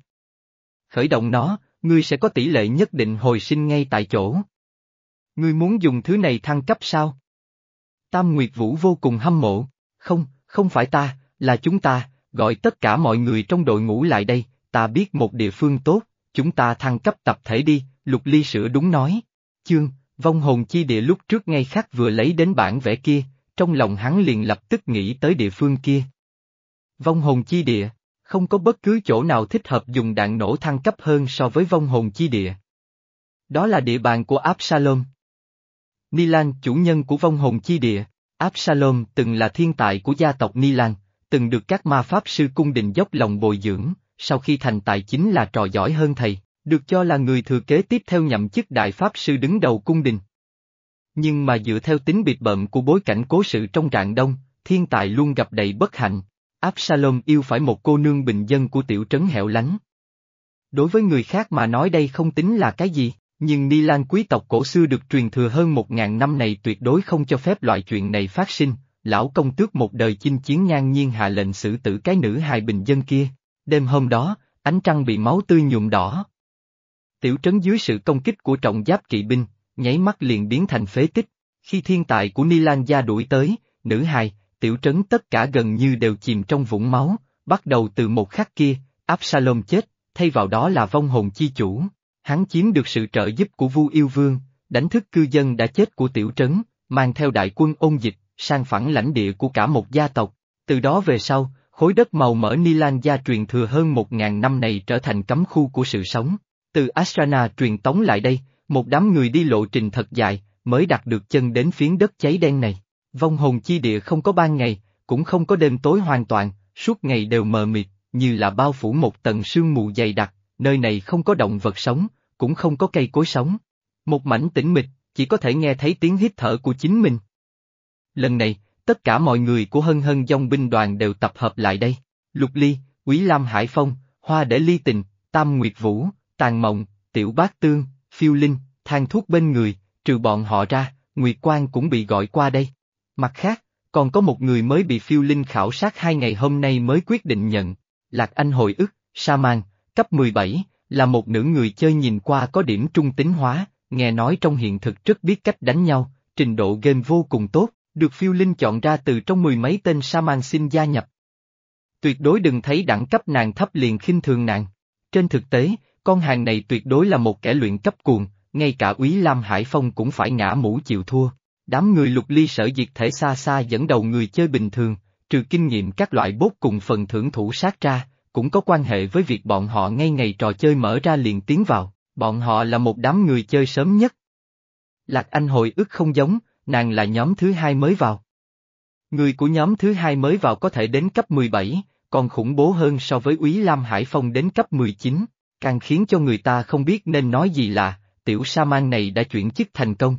khởi động nó, ngươi sẽ có tỷ lệ nhất định hồi sinh ngay tại chỗ. Ngươi muốn dùng thứ này thăng cấp sao? Tam Nguyệt Vũ vô cùng hâm mộ, không, không phải ta, là chúng ta, gọi tất cả mọi người trong đội ngũ lại đây, ta biết một địa phương tốt, chúng ta thăng cấp tập thể đi, Lục Ly sửa đúng nói. Chương, vong hồn chi địa lúc trước ngay khác vừa lấy đến bản vẽ kia, trong lòng hắn liền lập tức nghĩ tới địa phương kia. Vong hồn chi địa, không có bất cứ chỗ nào thích hợp dùng đạn nổ thăng cấp hơn so với vong hồn chi địa. Đó là địa bàn của Absalom. Nilan chủ nhân của vong hồn chi địa, Absalom từng là thiên tài của gia tộc Nilan, từng được các ma pháp sư cung đình dốc lòng bồi dưỡng, sau khi thành tài chính là trò giỏi hơn thầy, được cho là người thừa kế tiếp theo nhậm chức đại pháp sư đứng đầu cung đình. Nhưng mà dựa theo tính biệt bợm của bối cảnh cố sự trong trạng đông, thiên tài luôn gặp đầy bất hạnh, Absalom yêu phải một cô nương bình dân của tiểu trấn hẻo lánh. Đối với người khác mà nói đây không tính là cái gì, nhưng Ni Lan quý tộc cổ xưa được truyền thừa hơn một ngàn năm này tuyệt đối không cho phép loại chuyện này phát sinh, lão công tước một đời chinh chiến ngang nhiên hạ lệnh xử tử cái nữ hài bình dân kia. Đêm hôm đó, ánh trăng bị máu tươi nhuộm đỏ. Tiểu trấn dưới sự công kích của trọng giáp kỵ binh, nháy mắt liền biến thành phế tích. Khi thiên tài của Ni Lan gia đuổi tới, nữ hài, tiểu trấn tất cả gần như đều chìm trong vũng máu, bắt đầu từ một khắc kia, Absalom chết, thay vào đó là vong hồn chi chủ. Hắn chiếm được sự trợ giúp của Vu Yêu Vương, đánh thức cư dân đã chết của tiểu trấn, mang theo đại quân ôn dịch, sang phẳng lãnh địa của cả một gia tộc. Từ đó về sau, khối đất màu mỡ Nilan gia truyền thừa hơn một ngàn năm này trở thành cấm khu của sự sống. Từ Ashrana truyền tống lại đây, một đám người đi lộ trình thật dài, mới đặt được chân đến phiến đất cháy đen này. Vong hồn chi địa không có ban ngày, cũng không có đêm tối hoàn toàn, suốt ngày đều mờ mịt, như là bao phủ một tầng sương mù dày đặc, nơi này không có động vật sống, cũng không có cây cối sống. Một mảnh tĩnh mịch, chỉ có thể nghe thấy tiếng hít thở của chính mình. Lần này, tất cả mọi người của hân hân dòng binh đoàn đều tập hợp lại đây. Lục Ly, Quý Lam Hải Phong, Hoa Để Ly Tình, Tam Nguyệt Vũ, Tàn Mộng, Tiểu Bát Tương, Phiêu Linh, Thang thuốc bên người, trừ bọn họ ra, Nguyệt Quang cũng bị gọi qua đây. Mặt khác, còn có một người mới bị Phiêu Linh khảo sát hai ngày hôm nay mới quyết định nhận. Lạc Anh hồi ức, Sa mang, cấp 17, là một nữ người chơi nhìn qua có điểm trung tính hóa, nghe nói trong hiện thực rất biết cách đánh nhau, trình độ game vô cùng tốt, được phiêu linh chọn ra từ trong mười mấy tên sa mang xin gia nhập. Tuyệt đối đừng thấy đẳng cấp nàng thấp liền khinh thường nàng. Trên thực tế, con hàng này tuyệt đối là một kẻ luyện cấp cuồng, ngay cả úy Lam Hải Phong cũng phải ngã mũ chịu thua. Đám người lục ly sở diệt thể xa xa dẫn đầu người chơi bình thường, trừ kinh nghiệm các loại bốt cùng phần thưởng thủ sát ra, cũng có quan hệ với việc bọn họ ngay ngày trò chơi mở ra liền tiến vào, bọn họ là một đám người chơi sớm nhất. Lạc Anh hồi ức không giống, nàng là nhóm thứ hai mới vào. Người của nhóm thứ hai mới vào có thể đến cấp 17, còn khủng bố hơn so với Úy Lam Hải Phong đến cấp 19, càng khiến cho người ta không biết nên nói gì là, tiểu sa man này đã chuyển chức thành công.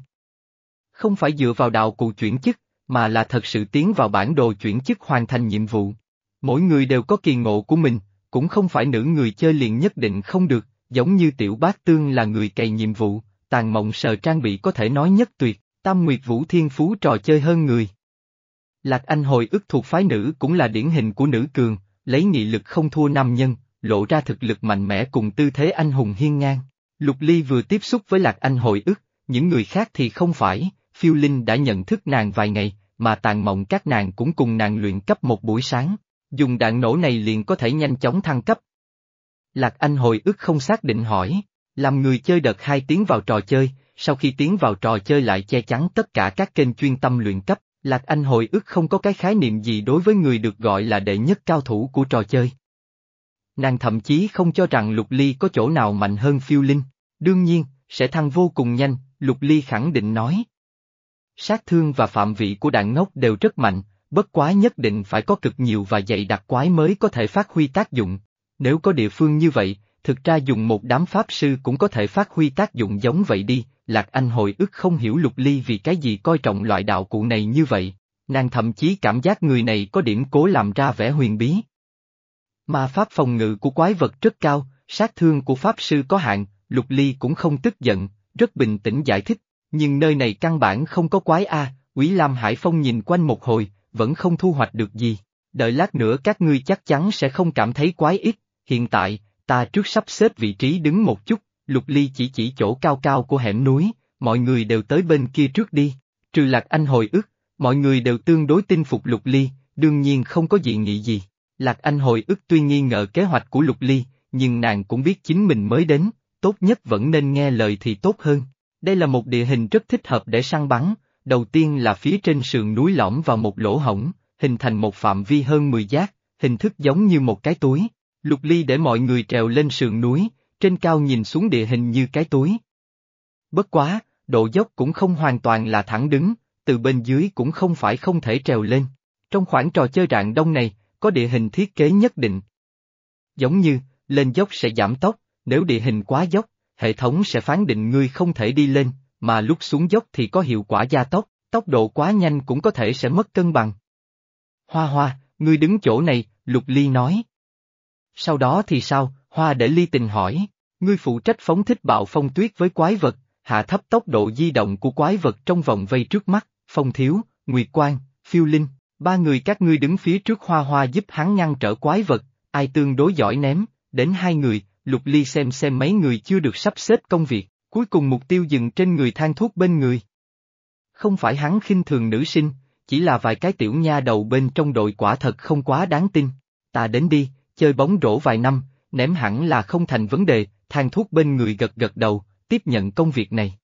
Không phải dựa vào đạo cụ chuyển chức, mà là thật sự tiến vào bản đồ chuyển chức hoàn thành nhiệm vụ. Mỗi người đều có kỳ ngộ của mình, cũng không phải nữ người chơi liền nhất định không được, giống như tiểu bát tương là người cày nhiệm vụ, tàn mộng sờ trang bị có thể nói nhất tuyệt, tam nguyệt vũ thiên phú trò chơi hơn người. Lạc Anh hồi ức thuộc phái nữ cũng là điển hình của nữ cường, lấy nghị lực không thua nam nhân, lộ ra thực lực mạnh mẽ cùng tư thế anh hùng hiên ngang. Lục Ly vừa tiếp xúc với Lạc Anh hồi ức, những người khác thì không phải, phiêu linh đã nhận thức nàng vài ngày, mà tàn mộng các nàng cũng cùng nàng luyện cấp một buổi sáng. Dùng đạn nổ này liền có thể nhanh chóng thăng cấp. Lạc Anh hồi ức không xác định hỏi, làm người chơi đợt hai tiếng vào trò chơi, sau khi tiến vào trò chơi lại che chắn tất cả các kênh chuyên tâm luyện cấp, Lạc Anh hồi ức không có cái khái niệm gì đối với người được gọi là đệ nhất cao thủ của trò chơi. Nàng thậm chí không cho rằng Lục Ly có chỗ nào mạnh hơn phiêu linh, đương nhiên, sẽ thăng vô cùng nhanh, Lục Ly khẳng định nói. Sát thương và phạm vị của đạn ngốc đều rất mạnh, bất quá nhất định phải có cực nhiều và dày đặc quái mới có thể phát huy tác dụng. Nếu có địa phương như vậy, thực ra dùng một đám pháp sư cũng có thể phát huy tác dụng giống vậy đi, Lạc Anh hồi ức không hiểu Lục Ly vì cái gì coi trọng loại đạo cụ này như vậy, nàng thậm chí cảm giác người này có điểm cố làm ra vẻ huyền bí. Mà pháp phòng ngự của quái vật rất cao, sát thương của pháp sư có hạn, Lục Ly cũng không tức giận, rất bình tĩnh giải thích, nhưng nơi này căn bản không có quái A, Quý Lam Hải Phong nhìn quanh một hồi, vẫn không thu hoạch được gì, đợi lát nữa các ngươi chắc chắn sẽ không cảm thấy quái ít, hiện tại, ta trước sắp xếp vị trí đứng một chút, Lục Ly chỉ chỉ chỗ cao cao của hẻm núi, mọi người đều tới bên kia trước đi, trừ Lạc Anh hồi ức, mọi người đều tương đối tin phục Lục Ly, đương nhiên không có dị nghị gì. Lạc Anh hồi ức tuy nghi ngờ kế hoạch của Lục Ly, nhưng nàng cũng biết chính mình mới đến, tốt nhất vẫn nên nghe lời thì tốt hơn. Đây là một địa hình rất thích hợp để săn bắn, đầu tiên là phía trên sườn núi lõm vào một lỗ hổng, hình thành một phạm vi hơn 10 giác, hình thức giống như một cái túi. Lục Ly để mọi người trèo lên sườn núi, trên cao nhìn xuống địa hình như cái túi. Bất quá, độ dốc cũng không hoàn toàn là thẳng đứng, từ bên dưới cũng không phải không thể trèo lên. Trong khoảng trò chơi rạng đông này, có địa hình thiết kế nhất định. Giống như, lên dốc sẽ giảm tốc, nếu địa hình quá dốc, hệ thống sẽ phán định ngươi không thể đi lên, mà lúc xuống dốc thì có hiệu quả gia tốc, tốc độ quá nhanh cũng có thể sẽ mất cân bằng. Hoa hoa, ngươi đứng chỗ này, Lục Ly nói. Sau đó thì sao, Hoa để Ly tình hỏi, ngươi phụ trách phóng thích bạo phong tuyết với quái vật, hạ thấp tốc độ di động của quái vật trong vòng vây trước mắt, phong thiếu, nguyệt quang, phiêu linh, ba người các ngươi đứng phía trước Hoa Hoa giúp hắn ngăn trở quái vật, ai tương đối giỏi ném, đến hai người, Lục Ly xem xem mấy người chưa được sắp xếp công việc, cuối cùng mục tiêu dừng trên người than thuốc bên người. Không phải hắn khinh thường nữ sinh, chỉ là vài cái tiểu nha đầu bên trong đội quả thật không quá đáng tin. Ta đến đi, chơi bóng rổ vài năm, ném hẳn là không thành vấn đề, Thang thuốc bên người gật gật đầu, tiếp nhận công việc này.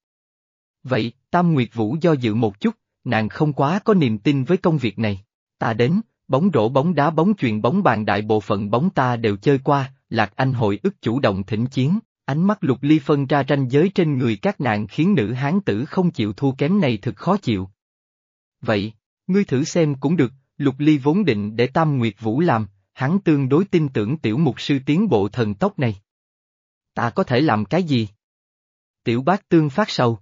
Vậy, Tam Nguyệt Vũ do dự một chút, nàng không quá có niềm tin với công việc này. Ta đến, bóng rổ bóng đá bóng chuyền bóng bàn đại bộ phận bóng ta đều chơi qua, Lạc Anh hội ức chủ động thỉnh chiến, ánh mắt lục ly phân ra ranh giới trên người các nạn khiến nữ hán tử không chịu thua kém này thực khó chịu. Vậy, ngươi thử xem cũng được, lục ly vốn định để Tam Nguyệt Vũ làm, hắn tương đối tin tưởng tiểu mục sư tiến bộ thần tốc này. Ta có thể làm cái gì? Tiểu bác tương phát sầu.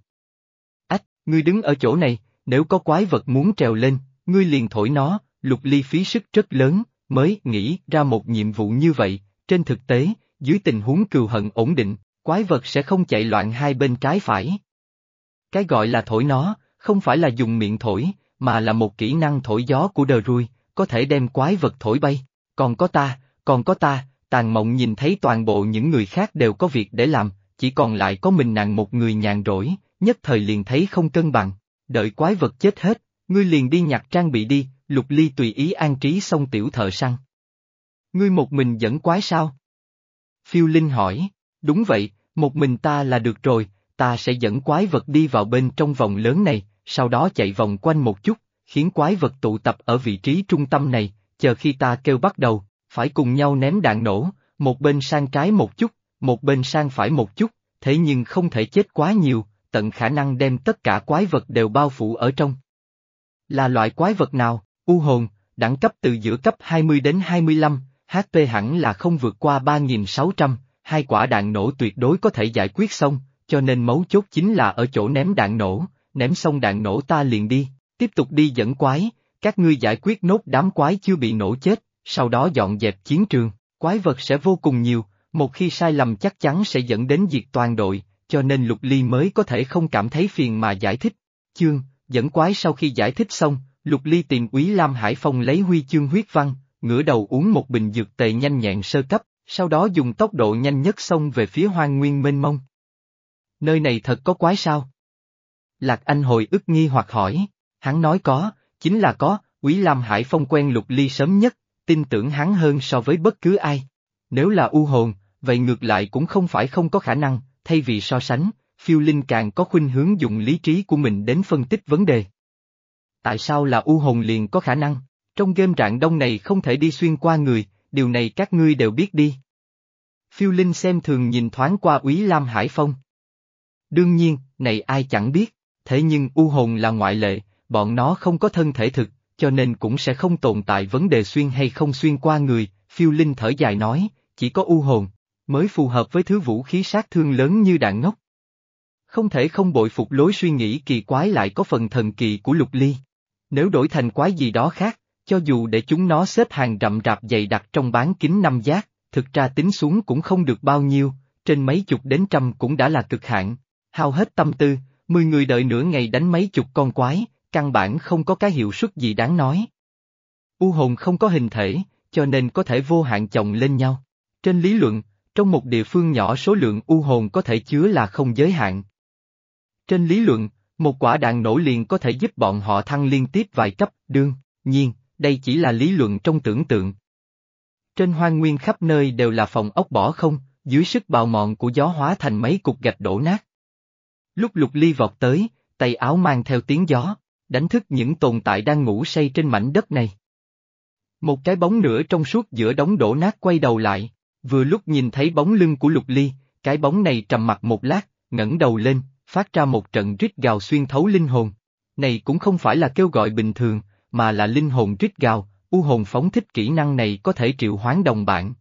Ách, ngươi đứng ở chỗ này, nếu có quái vật muốn trèo lên, ngươi liền thổi nó, lục ly phí sức rất lớn, mới nghĩ ra một nhiệm vụ như vậy, trên thực tế, dưới tình huống cừu hận ổn định, quái vật sẽ không chạy loạn hai bên trái phải. Cái gọi là thổi nó, không phải là dùng miệng thổi, mà là một kỹ năng thổi gió của đờ ruồi, có thể đem quái vật thổi bay. Còn có ta, còn có ta, tàn mộng nhìn thấy toàn bộ những người khác đều có việc để làm, chỉ còn lại có mình nàng một người nhàn rỗi, nhất thời liền thấy không cân bằng. Đợi quái vật chết hết, ngươi liền đi nhặt trang bị đi, lục ly tùy ý an trí xong tiểu thợ săn. Ngươi một mình dẫn quái sao? Phiêu Linh hỏi, đúng vậy, một mình ta là được rồi, ta sẽ dẫn quái vật đi vào bên trong vòng lớn này, sau đó chạy vòng quanh một chút, khiến quái vật tụ tập ở vị trí trung tâm này, chờ khi ta kêu bắt đầu, phải cùng nhau ném đạn nổ, một bên sang trái một chút, một bên sang phải một chút, thế nhưng không thể chết quá nhiều, tận khả năng đem tất cả quái vật đều bao phủ ở trong. Là loại quái vật nào? U hồn, đẳng cấp từ giữa cấp 20 đến 25, HP hẳn là không vượt qua 3600, hai quả đạn nổ tuyệt đối có thể giải quyết xong, cho nên mấu chốt chính là ở chỗ ném đạn nổ, ném xong đạn nổ ta liền đi, tiếp tục đi dẫn quái, các ngươi giải quyết nốt đám quái chưa bị nổ chết, sau đó dọn dẹp chiến trường, quái vật sẽ vô cùng nhiều, một khi sai lầm chắc chắn sẽ dẫn đến diệt toàn đội, cho nên Lục Ly mới có thể không cảm thấy phiền mà giải thích. Chương, dẫn quái sau khi giải thích xong, Lục Ly tìm Úy Lam Hải Phong lấy huy chương huyết văn, ngửa đầu uống một bình dược tề nhanh nhẹn sơ cấp, sau đó dùng tốc độ nhanh nhất xông về phía hoang nguyên mênh mông. Nơi này thật có quái sao? Lạc Anh hồi ức nghi hoặc hỏi, hắn nói có, chính là có, Quý Lam Hải Phong quen Lục Ly sớm nhất, tin tưởng hắn hơn so với bất cứ ai. Nếu là u hồn, vậy ngược lại cũng không phải không có khả năng, thay vì so sánh, phiêu linh càng có khuynh hướng dùng lý trí của mình đến phân tích vấn đề. Tại sao là u hồn liền có khả năng? Trong game rạng đông này không thể đi xuyên qua người, điều này các ngươi đều biết đi. Phiêu Linh xem thường nhìn thoáng qua úy Lam Hải Phong. Đương nhiên, này ai chẳng biết, thế nhưng u hồn là ngoại lệ, bọn nó không có thân thể thực, cho nên cũng sẽ không tồn tại vấn đề xuyên hay không xuyên qua người, phiêu linh thở dài nói, chỉ có u hồn. mới phù hợp với thứ vũ khí sát thương lớn như đạn ngốc. Không thể không bội phục lối suy nghĩ kỳ quái lại có phần thần kỳ của lục ly. Nếu đổi thành quái gì đó khác, cho dù để chúng nó xếp hàng rậm rạp dày đặc trong bán kính năm giác, thực ra tính xuống cũng không được bao nhiêu, trên mấy chục đến trăm cũng đã là cực hạn. Hao hết tâm tư, mười người đợi nửa ngày đánh mấy chục con quái, căn bản không có cái hiệu suất gì đáng nói. U hồn không có hình thể, cho nên có thể vô hạn chồng lên nhau. Trên lý luận, trong một địa phương nhỏ số lượng u hồn có thể chứa là không giới hạn. Trên lý luận, một quả đạn nổ liền có thể giúp bọn họ thăng liên tiếp vài cấp, đương, nhiên, đây chỉ là lý luận trong tưởng tượng. Trên hoang nguyên khắp nơi đều là phòng ốc bỏ không, dưới sức bào mòn của gió hóa thành mấy cục gạch đổ nát. Lúc lục ly vọt tới, tay áo mang theo tiếng gió, đánh thức những tồn tại đang ngủ say trên mảnh đất này. Một cái bóng nữa trong suốt giữa đống đổ nát quay đầu lại, vừa lúc nhìn thấy bóng lưng của lục ly, cái bóng này trầm mặt một lát, ngẩng đầu lên, phát ra một trận rít gào xuyên thấu linh hồn. Này cũng không phải là kêu gọi bình thường, mà là linh hồn rít gào, u hồn phóng thích kỹ năng này có thể triệu hoán đồng bạn.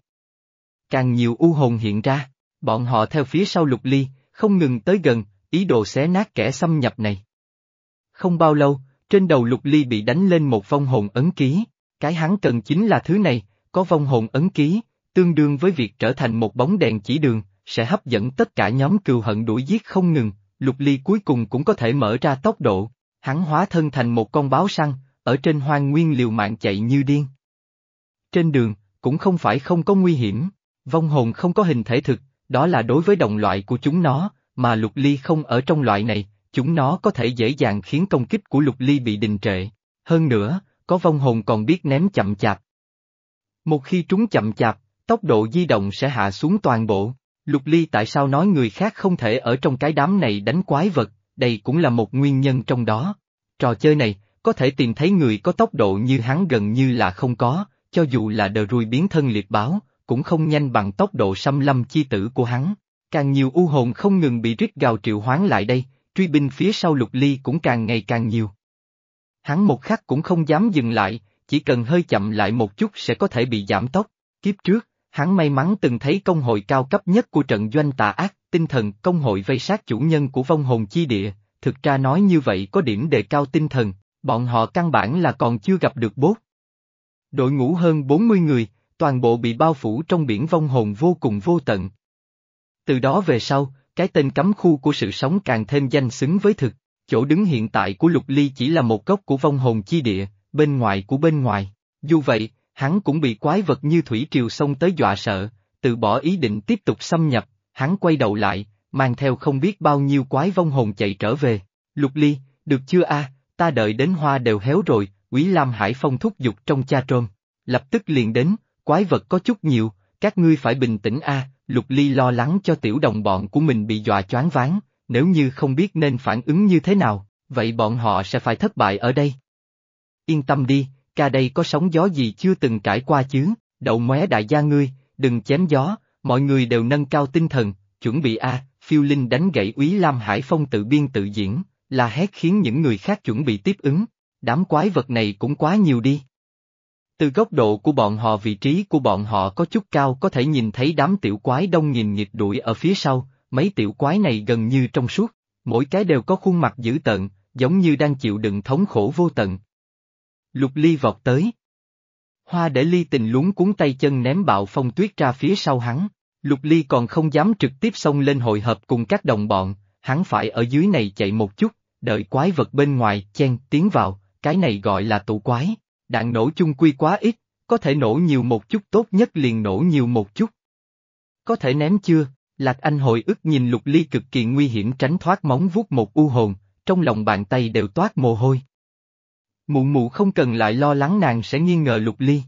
Càng nhiều u hồn hiện ra, bọn họ theo phía sau lục ly, không ngừng tới gần, ý đồ xé nát kẻ xâm nhập này. Không bao lâu, trên đầu lục ly bị đánh lên một vong hồn ấn ký, cái hắn cần chính là thứ này, có vong hồn ấn ký, tương đương với việc trở thành một bóng đèn chỉ đường, sẽ hấp dẫn tất cả nhóm cừu hận đuổi giết không ngừng, lục ly cuối cùng cũng có thể mở ra tốc độ, hắn hóa thân thành một con báo săn, ở trên hoang nguyên liều mạng chạy như điên. Trên đường, cũng không phải không có nguy hiểm, vong hồn không có hình thể thực, đó là đối với đồng loại của chúng nó, mà lục ly không ở trong loại này, chúng nó có thể dễ dàng khiến công kích của lục ly bị đình trệ. Hơn nữa, có vong hồn còn biết ném chậm chạp. Một khi chúng chậm chạp, tốc độ di động sẽ hạ xuống toàn bộ. Lục ly tại sao nói người khác không thể ở trong cái đám này đánh quái vật, đây cũng là một nguyên nhân trong đó. Trò chơi này, có thể tìm thấy người có tốc độ như hắn gần như là không có, cho dù là đờ rùi biến thân liệt báo, cũng không nhanh bằng tốc độ xâm lâm chi tử của hắn. Càng nhiều u hồn không ngừng bị rít gào triệu hoán lại đây, truy binh phía sau lục ly cũng càng ngày càng nhiều. Hắn một khắc cũng không dám dừng lại, chỉ cần hơi chậm lại một chút sẽ có thể bị giảm tốc. Kiếp trước, hắn may mắn từng thấy công hội cao cấp nhất của trận doanh tà ác, tinh thần công hội vây sát chủ nhân của vong hồn chi địa, thực ra nói như vậy có điểm đề cao tinh thần, bọn họ căn bản là còn chưa gặp được bốt. Đội ngũ hơn 40 người, toàn bộ bị bao phủ trong biển vong hồn vô cùng vô tận. Từ đó về sau, cái tên cấm khu của sự sống càng thêm danh xứng với thực, chỗ đứng hiện tại của Lục Ly chỉ là một góc của vong hồn chi địa, bên ngoài của bên ngoài. Dù vậy, hắn cũng bị quái vật như thủy triều sông tới dọa sợ, từ bỏ ý định tiếp tục xâm nhập, hắn quay đầu lại, mang theo không biết bao nhiêu quái vong hồn chạy trở về. Lục Ly, được chưa a? ta đợi đến hoa đều héo rồi, Quý Lam Hải Phong thúc giục trong cha trôm. Lập tức liền đến, quái vật có chút nhiều, các ngươi phải bình tĩnh a. Lục Ly lo lắng cho tiểu đồng bọn của mình bị dọa choáng váng, nếu như không biết nên phản ứng như thế nào, vậy bọn họ sẽ phải thất bại ở đây. Yên tâm đi, ca đây có sóng gió gì chưa từng trải qua chứ, đậu mé đại gia ngươi, đừng chém gió, mọi người đều nâng cao tinh thần, chuẩn bị a. phiêu linh đánh gãy úy Lam Hải Phong tự biên tự diễn, là hét khiến những người khác chuẩn bị tiếp ứng, đám quái vật này cũng quá nhiều đi. Từ góc độ của bọn họ vị trí của bọn họ có chút cao có thể nhìn thấy đám tiểu quái đông nghìn nghịch đuổi ở phía sau, mấy tiểu quái này gần như trong suốt, mỗi cái đều có khuôn mặt dữ tợn, giống như đang chịu đựng thống khổ vô tận. Lục ly vọt tới. Hoa để ly tình luống cuốn tay chân ném bạo phong tuyết ra phía sau hắn, lục ly còn không dám trực tiếp xông lên hội hợp cùng các đồng bọn, hắn phải ở dưới này chạy một chút, đợi quái vật bên ngoài chen tiến vào, cái này gọi là tụ quái, đạn nổ chung quy quá ít, có thể nổ nhiều một chút tốt nhất liền nổ nhiều một chút. Có thể ném chưa, Lạc Anh hồi ức nhìn lục ly cực kỳ nguy hiểm tránh thoát móng vuốt một u hồn, trong lòng bàn tay đều toát mồ hôi. Mụ mụ không cần lại lo lắng nàng sẽ nghi ngờ lục ly.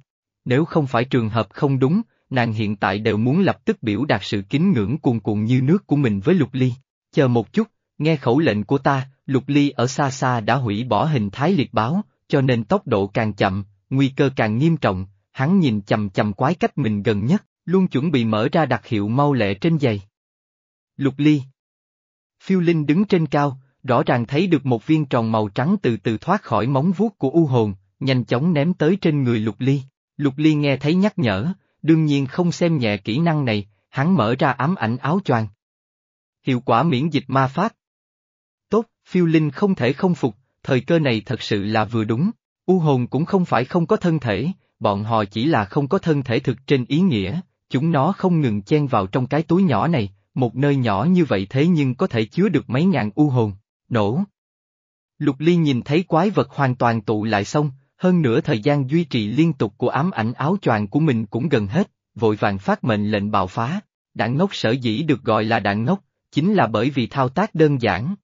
Nếu không phải trường hợp không đúng, nàng hiện tại đều muốn lập tức biểu đạt sự kính ngưỡng cuồn cuộn như nước của mình với lục ly. Chờ một chút, nghe khẩu lệnh của ta, lục ly ở xa xa đã hủy bỏ hình thái liệt báo, cho nên tốc độ càng chậm, nguy cơ càng nghiêm trọng, hắn nhìn chầm chầm quái cách mình gần nhất, luôn chuẩn bị mở ra đặc hiệu mau lẹ trên giày. Lục ly Phiêu Linh đứng trên cao, rõ ràng thấy được một viên tròn màu trắng từ từ thoát khỏi móng vuốt của u hồn, nhanh chóng ném tới trên người lục ly. Lục ly nghe thấy nhắc nhở, đương nhiên không xem nhẹ kỹ năng này, hắn mở ra ám ảnh áo choàng. Hiệu quả miễn dịch ma pháp. Tốt, phiêu linh không thể không phục, thời cơ này thật sự là vừa đúng. U hồn cũng không phải không có thân thể, bọn họ chỉ là không có thân thể thực trên ý nghĩa, chúng nó không ngừng chen vào trong cái túi nhỏ này, một nơi nhỏ như vậy thế nhưng có thể chứa được mấy ngàn u hồn, nổ. Lục Ly nhìn thấy quái vật hoàn toàn tụ lại xong, hơn nữa thời gian duy trì liên tục của ám ảnh áo choàng của mình cũng gần hết, vội vàng phát mệnh lệnh bạo phá. Đạn ngốc sở dĩ được gọi là đạn ngốc, chính là bởi vì thao tác đơn giản.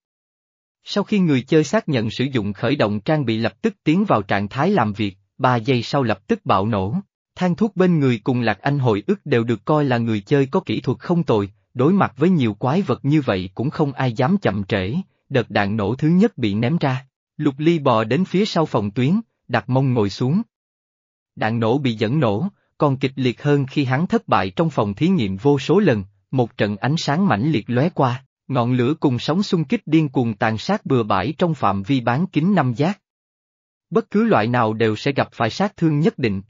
Sau khi người chơi xác nhận sử dụng khởi động trang bị lập tức tiến vào trạng thái làm việc, 3 giây sau lập tức bạo nổ. Thang thuốc bên người cùng Lạc Anh hồi ức đều được coi là người chơi có kỹ thuật không tồi, đối mặt với nhiều quái vật như vậy cũng không ai dám chậm trễ, đợt đạn nổ thứ nhất bị ném ra. Lục Ly bò đến phía sau phòng tuyến, đặt mông ngồi xuống. Đạn nổ bị dẫn nổ, còn kịch liệt hơn khi hắn thất bại trong phòng thí nghiệm vô số lần, một trận ánh sáng mãnh liệt lóe qua, ngọn lửa cùng sóng xung kích điên cuồng tàn sát bừa bãi trong phạm vi bán kính năm giác. Bất cứ loại nào đều sẽ gặp phải sát thương nhất định.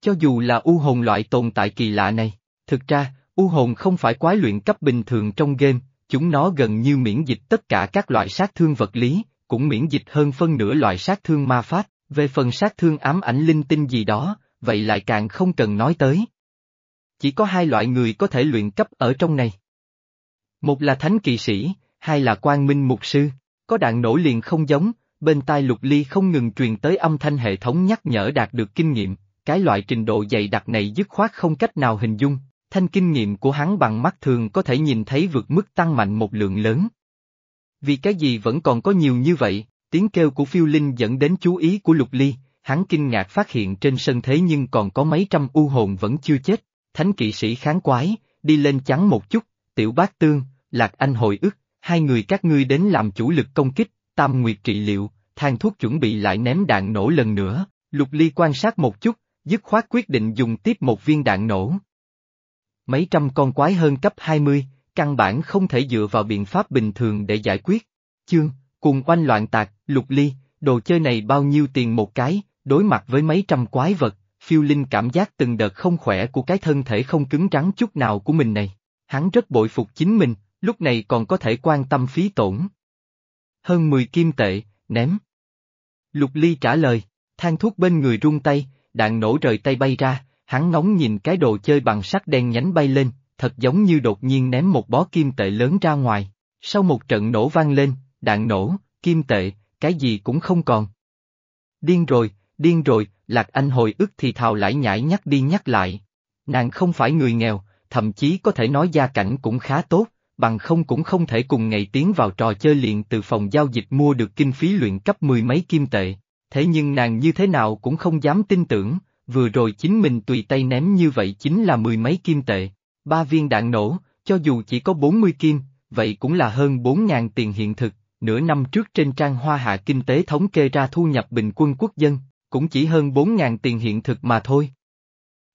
Cho dù là u hồn loại tồn tại kỳ lạ này, thực ra, u hồn không phải quái luyện cấp bình thường trong game, chúng nó gần như miễn dịch tất cả các loại sát thương vật lý, cũng miễn dịch hơn phân nửa loại sát thương ma pháp, về phần sát thương ám ảnh linh tinh gì đó, vậy lại càng không cần nói tới. Chỉ có hai loại người có thể luyện cấp ở trong này. Một là thánh kỳ sĩ, hai là quang minh mục sư, có đạn nổ liền không giống, bên tai lục ly không ngừng truyền tới âm thanh hệ thống nhắc nhở đạt được kinh nghiệm, cái loại trình độ dày đặc này dứt khoát không cách nào hình dung, thanh kinh nghiệm của hắn bằng mắt thường có thể nhìn thấy vượt mức tăng mạnh một lượng lớn. Vì cái gì vẫn còn có nhiều như vậy, tiếng kêu của phiêu linh dẫn đến chú ý của lục ly, hắn kinh ngạc phát hiện trên sân thế nhưng còn có mấy trăm u hồn vẫn chưa chết, thánh kỵ sĩ kháng quái, đi lên chắn một chút, tiểu bác tương, lạc anh hồi ức, hai người các ngươi đến làm chủ lực công kích, tam nguyệt trị liệu, Thang thuốc chuẩn bị lại ném đạn nổ lần nữa, lục ly quan sát một chút, dứt khoát quyết định dùng tiếp một viên đạn nổ. Mấy trăm con quái hơn cấp 20, căn bản không thể dựa vào biện pháp bình thường để giải quyết. Chương, cùng oanh loạn tạc, lục ly, đồ chơi này bao nhiêu tiền một cái, đối mặt với mấy trăm quái vật, phiêu linh cảm giác từng đợt không khỏe của cái thân thể không cứng rắn chút nào của mình này. Hắn rất bội phục chính mình, lúc này còn có thể quan tâm phí tổn. Hơn 10 kim tệ, ném. Lục Ly trả lời, than thuốc bên người rung tay, đạn nổ rời tay bay ra, hắn ngóng nhìn cái đồ chơi bằng sắt đen nhánh bay lên, thật giống như đột nhiên ném một bó kim tệ lớn ra ngoài. Sau một trận nổ vang lên, đạn nổ, kim tệ, cái gì cũng không còn. Điên rồi, điên rồi, Lạc Anh hồi ức thì thào lại nhảy nhắc đi nhắc lại. Nàng không phải người nghèo, thậm chí có thể nói gia cảnh cũng khá tốt, bằng không cũng không thể cùng ngày tiến vào trò chơi liền từ phòng giao dịch mua được kinh phí luyện cấp mười mấy kim tệ. Thế nhưng nàng như thế nào cũng không dám tin tưởng, vừa rồi chính mình tùy tay ném như vậy chính là mười mấy kim tệ. Ba viên đạn nổ, cho dù chỉ có 40 kim, vậy cũng là hơn 4 ngàn tiền hiện thực, nửa năm trước trên trang hoa hạ kinh tế thống kê ra thu nhập bình quân quốc dân, cũng chỉ hơn 4 ngàn tiền hiện thực mà thôi.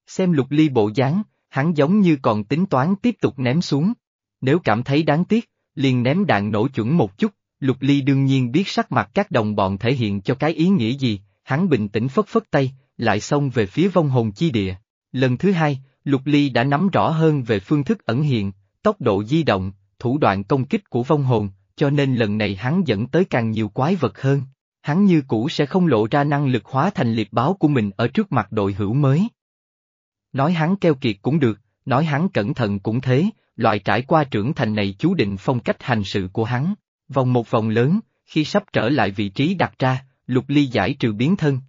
Xem lục ly bộ dáng, hắn giống như còn tính toán tiếp tục ném xuống. Nếu cảm thấy đáng tiếc, liền ném đạn nổ chuẩn một chút, lục ly đương nhiên biết sắc mặt các đồng bọn thể hiện cho cái ý nghĩa gì, hắn bình tĩnh phất phất tay, lại xông về phía vong hồn chi địa. Lần thứ hai, Lục Ly đã nắm rõ hơn về phương thức ẩn hiện, tốc độ di động, thủ đoạn công kích của vong hồn, cho nên lần này hắn dẫn tới càng nhiều quái vật hơn. Hắn như cũ sẽ không lộ ra năng lực hóa thành liệt báo của mình ở trước mặt đội hữu mới. Nói hắn keo kiệt cũng được, nói hắn cẩn thận cũng thế, loại trải qua trưởng thành này chú định phong cách hành sự của hắn. Vòng một vòng lớn, khi sắp trở lại vị trí đặt ra, lục ly giải trừ biến thân.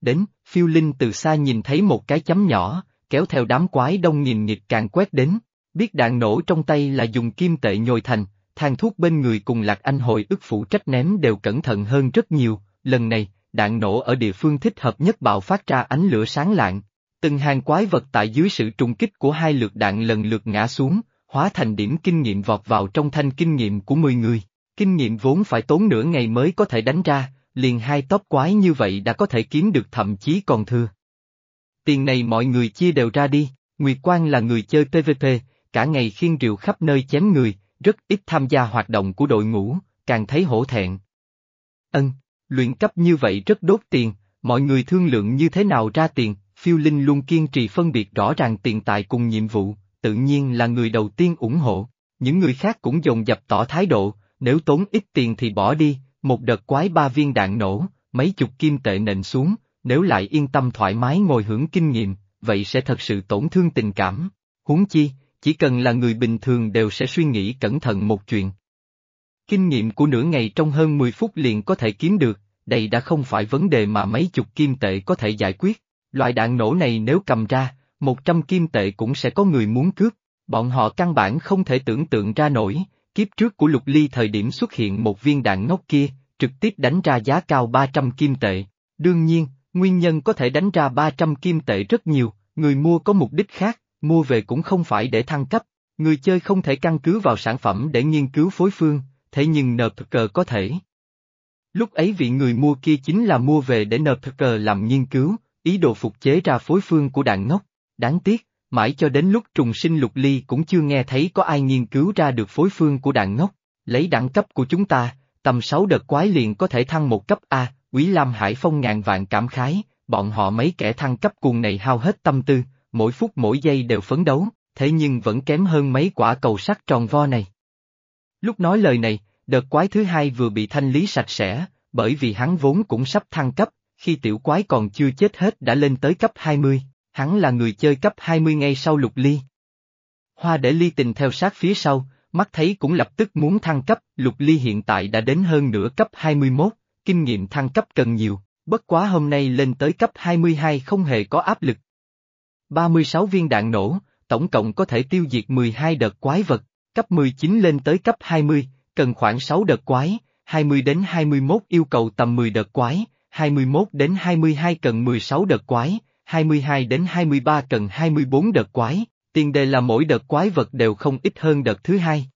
Đến, phiêu linh từ xa nhìn thấy một cái chấm nhỏ, kéo theo đám quái đông nghìn nghịch càng quét đến, biết đạn nổ trong tay là dùng kim tệ nhồi thành, thang thuốc bên người cùng lạc anh hồi ức phụ trách ném đều cẩn thận hơn rất nhiều, lần này, đạn nổ ở địa phương thích hợp nhất bạo phát ra ánh lửa sáng lạng. Từng hàng quái vật tại dưới sự trùng kích của hai lượt đạn lần lượt ngã xuống, hóa thành điểm kinh nghiệm vọt vào trong thanh kinh nghiệm của 10 người. Kinh nghiệm vốn phải tốn nửa ngày mới có thể đánh ra, liền hai tóc quái như vậy đã có thể kiếm được thậm chí còn thừa. Tiền này mọi người chia đều ra đi, Nguyệt Quang là người chơi PvP, cả ngày khiên rượu khắp nơi chém người, rất ít tham gia hoạt động của đội ngũ, càng thấy hổ thẹn. Ân, luyện cấp như vậy rất đốt tiền, mọi người thương lượng như thế nào ra tiền, phiêu linh luôn kiên trì phân biệt rõ ràng tiền tài cùng nhiệm vụ, tự nhiên là người đầu tiên ủng hộ. Những người khác cũng dồn dập tỏ thái độ, nếu tốn ít tiền thì bỏ đi, một đợt quái ba viên đạn nổ, mấy chục kim tệ nện xuống, nếu lại yên tâm thoải mái ngồi hưởng kinh nghiệm, vậy sẽ thật sự tổn thương tình cảm. Huống chi, chỉ cần là người bình thường đều sẽ suy nghĩ cẩn thận một chuyện. Kinh nghiệm của nửa ngày trong hơn 10 phút liền có thể kiếm được, đây đã không phải vấn đề mà mấy chục kim tệ có thể giải quyết. Loại đạn nổ này nếu cầm ra, 100 kim tệ cũng sẽ có người muốn cướp. Bọn họ căn bản không thể tưởng tượng ra nổi, kiếp trước của Lục Ly thời điểm xuất hiện một viên đạn ngốc kia, trực tiếp đánh ra giá cao 300 kim tệ. Đương nhiên, nguyên nhân có thể đánh ra 300 kim tệ rất nhiều, người mua có mục đích khác, mua về cũng không phải để thăng cấp. Người chơi không thể căn cứ vào sản phẩm để nghiên cứu phối phương, thế nhưng nợp cờ có thể. Lúc ấy vị người mua kia chính là mua về để nợp cờ làm nghiên cứu, ý đồ phục chế ra phối phương của đạn ngốc. Đáng tiếc, mãi cho đến lúc trùng sinh lục ly cũng chưa nghe thấy có ai nghiên cứu ra được phối phương của đạn ngốc. Lấy đẳng cấp của chúng ta, tầm 6 đợt quái liền có thể thăng một cấp A, Quý Lam Hải Phong ngàn vạn cảm khái, bọn họ mấy kẻ thăng cấp cuồng này hao hết tâm tư, mỗi phút mỗi giây đều phấn đấu, thế nhưng vẫn kém hơn mấy quả cầu sắt tròn vo này. Lúc nói lời này, đợt quái thứ hai vừa bị thanh lý sạch sẽ, bởi vì hắn vốn cũng sắp thăng cấp, khi tiểu quái còn chưa chết hết đã lên tới cấp 20, hắn là người chơi cấp 20 ngay sau lục ly. Hoa để ly tình theo sát phía sau, mắt thấy cũng lập tức muốn thăng cấp, lục ly hiện tại đã đến hơn nửa cấp 21, kinh nghiệm thăng cấp cần nhiều, bất quá hôm nay lên tới cấp 22 không hề có áp lực. 36 viên đạn nổ, tổng cộng có thể tiêu diệt 12 đợt quái vật, cấp 19 lên tới cấp 20, cần khoảng 6 đợt quái, 20 đến 21 yêu cầu tầm 10 đợt quái, 21 đến 22 cần 16 đợt quái, 22 đến 23 cần 24 đợt quái, tiền đề là mỗi đợt quái vật đều không ít hơn đợt thứ hai.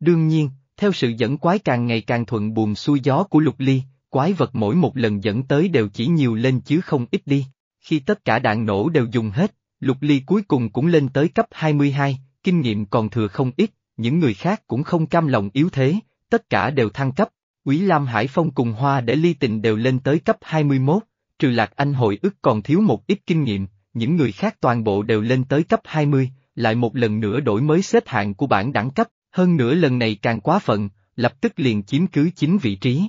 Đương nhiên, theo sự dẫn quái càng ngày càng thuận buồm xuôi gió của lục ly, quái vật mỗi một lần dẫn tới đều chỉ nhiều lên chứ không ít đi. Khi tất cả đạn nổ đều dùng hết, lục ly cuối cùng cũng lên tới cấp 22, kinh nghiệm còn thừa không ít, những người khác cũng không cam lòng yếu thế, tất cả đều thăng cấp. Quý Lam Hải Phong cùng Hoa để ly tình đều lên tới cấp 21, trừ Lạc Anh hội ức còn thiếu một ít kinh nghiệm, những người khác toàn bộ đều lên tới cấp 20, lại một lần nữa đổi mới xếp hạng của bảng đẳng cấp, hơn nữa lần này càng quá phận, lập tức liền chiếm cứ chính vị trí.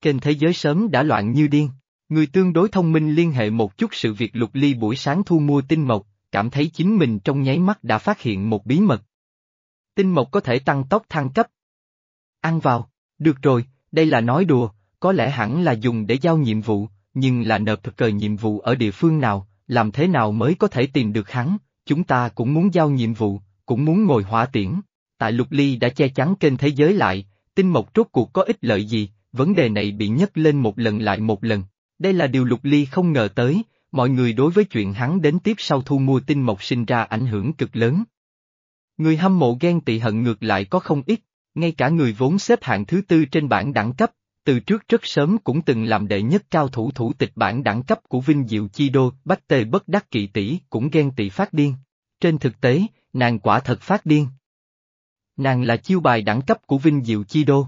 Kênh thế giới sớm đã loạn như điên, người tương đối thông minh liên hệ một chút sự việc lục ly buổi sáng thu mua tinh mộc, cảm thấy chính mình trong nháy mắt đã phát hiện một bí mật. Tinh mộc có thể tăng tốc thăng cấp. Ăn vào, được rồi, đây là nói đùa, có lẽ hẳn là dùng để giao nhiệm vụ, nhưng là nộp thực cờ nhiệm vụ ở địa phương nào, làm thế nào mới có thể tìm được hắn, chúng ta cũng muốn giao nhiệm vụ, cũng muốn ngồi hỏa tiễn. Tại Lục Ly đã che chắn kênh thế giới lại, tinh mộc rốt cuộc có ích lợi gì, vấn đề này bị nhấc lên một lần lại một lần. Đây là điều Lục Ly không ngờ tới, mọi người đối với chuyện hắn đến tiếp sau thu mua tinh mộc sinh ra ảnh hưởng cực lớn. Người hâm mộ ghen tị hận ngược lại có không ít, ngay cả người vốn xếp hạng thứ tư trên bảng đẳng cấp, từ trước rất sớm cũng từng làm đệ nhất cao thủ thủ tịch bảng đẳng cấp của Vinh Diệu Chi Đô, Bách Tề Bất Đắc Kỵ Tỷ cũng ghen tị phát điên. Trên thực tế, nàng quả thật phát điên. Nàng là chiêu bài đẳng cấp của Vinh Diệu Chi Đô.